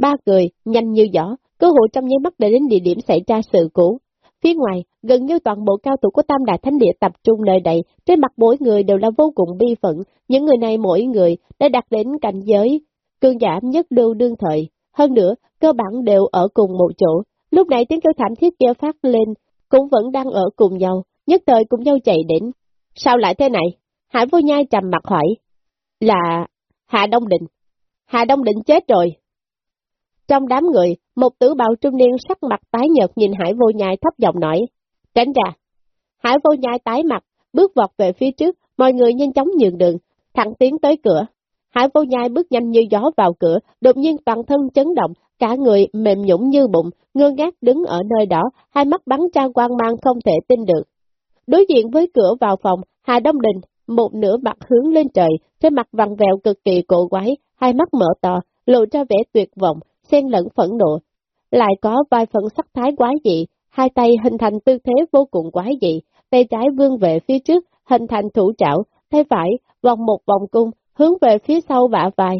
Ba người, nhanh như gió, cơ hội trong nháy mắt để đến địa điểm xảy ra sự cố. Phía ngoài, gần như toàn bộ cao thủ của Tam Đại Thánh Địa tập trung nơi đây, trên mặt mỗi người đều là vô cùng bi phận, những người này mỗi người đã đạt đến cảnh giới, cương giảm nhất lưu đương thời. Hơn nữa, cơ bản đều ở cùng một chỗ, lúc này tiếng kêu thảm thiết kia phát lên, cũng vẫn đang ở cùng nhau, nhất thời cùng nhau chạy đến. Sao lại thế này? Hải vô nhai trầm mặt hỏi. Là Hạ Đông Định. Hạ Đông Định chết rồi. Trong đám người, một tử bào trung niên sắc mặt tái nhợt nhìn Hải vô nhai thấp giọng nói. Tránh ra. Hải vô nhai tái mặt, bước vọt về phía trước, mọi người nhanh chóng nhường đường, thẳng tiến tới cửa. Hải vô nhai bước nhanh như gió vào cửa, đột nhiên toàn thân chấn động, cả người mềm nhũng như bụng, ngơ ngác đứng ở nơi đó, hai mắt bắn trang quang mang không thể tin được. Đối diện với cửa vào phòng, Hà Đông Đình, một nửa mặt hướng lên trời, trên mặt vằn vẹo cực kỳ cổ quái, hai mắt mở to, lộ ra vẻ tuyệt vọng, xen lẫn phẫn nộ. Lại có vài phần sắc thái quái dị, hai tay hình thành tư thế vô cùng quái dị, tay trái vươn về phía trước, hình thành thủ trảo, tay phải vòng một vòng cung, hướng về phía sau bả vai.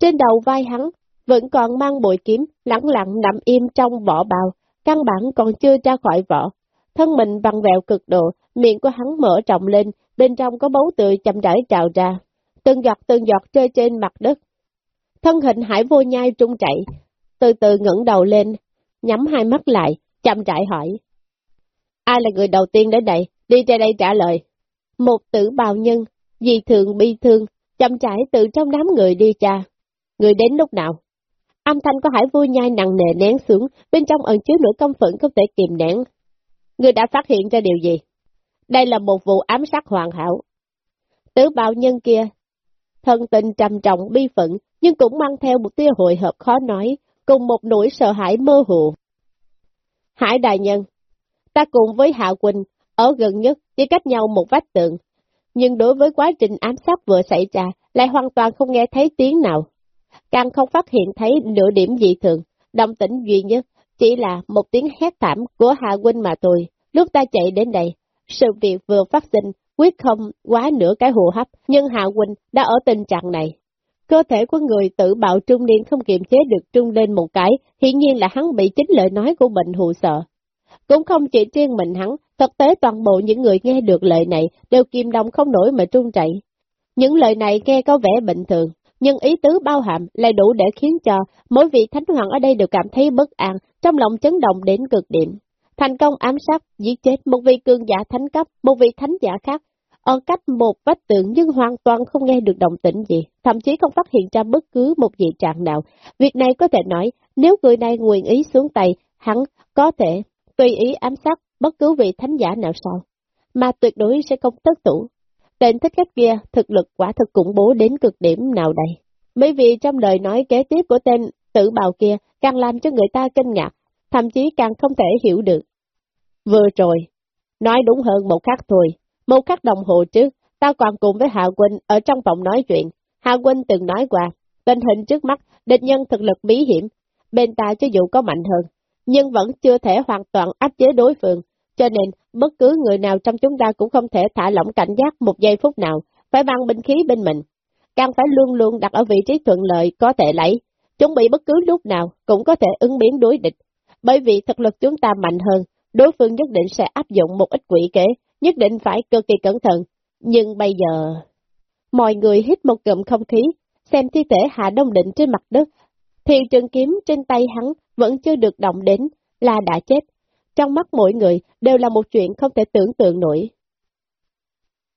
Trên đầu vai hắn, vẫn còn mang bội kiếm, lẳng lặng nằm im trong vỏ bào, căn bản còn chưa ra khỏi vỏ. Thân mình bằng vẹo cực độ, miệng của hắn mở rộng lên, bên trong có bấu tươi chậm rãi trào ra, từng giọt từng giọt rơi trên mặt đất. Thân hình hải vô nhai trung chạy, từ từ ngẩng đầu lên, nhắm hai mắt lại, chậm rãi hỏi. Ai là người đầu tiên đến đây? Đi ra đây trả lời. Một tử bào nhân, vì thường bi thương, chậm rãi từ trong đám người đi cha. Người đến lúc nào? Âm thanh của hải vui nhai nặng nề nén xuống, bên trong ẩn chứa nỗi công phẫn không thể kìm nén. Người đã phát hiện ra điều gì? Đây là một vụ ám sát hoàn hảo. Tử bào nhân kia, thân tình trầm trọng bi phận, nhưng cũng mang theo một tia hội hợp khó nói, cùng một nỗi sợ hãi mơ hồ. Hải đại nhân, ta cùng với Hạ Quỳnh, ở gần nhất, chỉ cách nhau một vách tượng, nhưng đối với quá trình ám sát vừa xảy ra, lại hoàn toàn không nghe thấy tiếng nào. Càng không phát hiện thấy nửa điểm dị thường, đồng tĩnh duy nhất, chỉ là một tiếng hét thảm của Hạ Quỳnh mà thôi. Lúc ta chạy đến đây, sự việc vừa phát sinh, quyết không quá nửa cái hù hấp, nhưng Hạ Quỳnh đã ở tình trạng này. Cơ thể của người tự bạo trung niên không kiềm chế được trung lên một cái, hiển nhiên là hắn bị chính lời nói của mình hù sợ. Cũng không chỉ riêng mình hắn, thực tế toàn bộ những người nghe được lời này đều kiềm động không nổi mà trung chạy. Những lời này nghe có vẻ bình thường, nhưng ý tứ bao hàm lại đủ để khiến cho mỗi vị thánh hoàng ở đây đều cảm thấy bất an, trong lòng chấn động đến cực điểm. Thành công ám sát, giết chết một vị cường giả thánh cấp, một vị thánh giả khác, ở cách một vách tượng nhưng hoàn toàn không nghe được động tĩnh gì, thậm chí không phát hiện ra bất cứ một dị trạng nào. Việc này có thể nói, nếu người này nguyện ý xuống tay, hắn có thể tùy ý ám sát bất cứ vị thánh giả nào sau. mà tuyệt đối sẽ không tất thủ. Tên thích khách kia thực lực quả thực khủng bố đến cực điểm nào đây. Bởi vì trong lời nói kế tiếp của tên tử bào kia càng làm cho người ta kinh ngạc, thậm chí càng không thể hiểu được. Vừa rồi, nói đúng hơn một khắc thôi, một khắc đồng hồ trước, ta còn cùng với Hạ Quynh ở trong phòng nói chuyện. Hạ Quynh từng nói qua, tình hình trước mắt, địch nhân thực lực bí hiểm, bên ta cho dù có mạnh hơn, nhưng vẫn chưa thể hoàn toàn áp chế đối phương, cho nên bất cứ người nào trong chúng ta cũng không thể thả lỏng cảnh giác một giây phút nào, phải mang binh khí bên mình. Càng phải luôn luôn đặt ở vị trí thuận lợi có thể lấy, chuẩn bị bất cứ lúc nào cũng có thể ứng biến đối địch. Bởi vì thực lực chúng ta mạnh hơn, đối phương nhất định sẽ áp dụng một ít quỷ kế, nhất định phải cực kỳ cẩn thận. Nhưng bây giờ... Mọi người hít một cụm không khí, xem thi thể Hạ Đông Định trên mặt đất, thì trường kiếm trên tay hắn vẫn chưa được động đến, là đã chết. Trong mắt mỗi người đều là một chuyện không thể tưởng tượng nổi.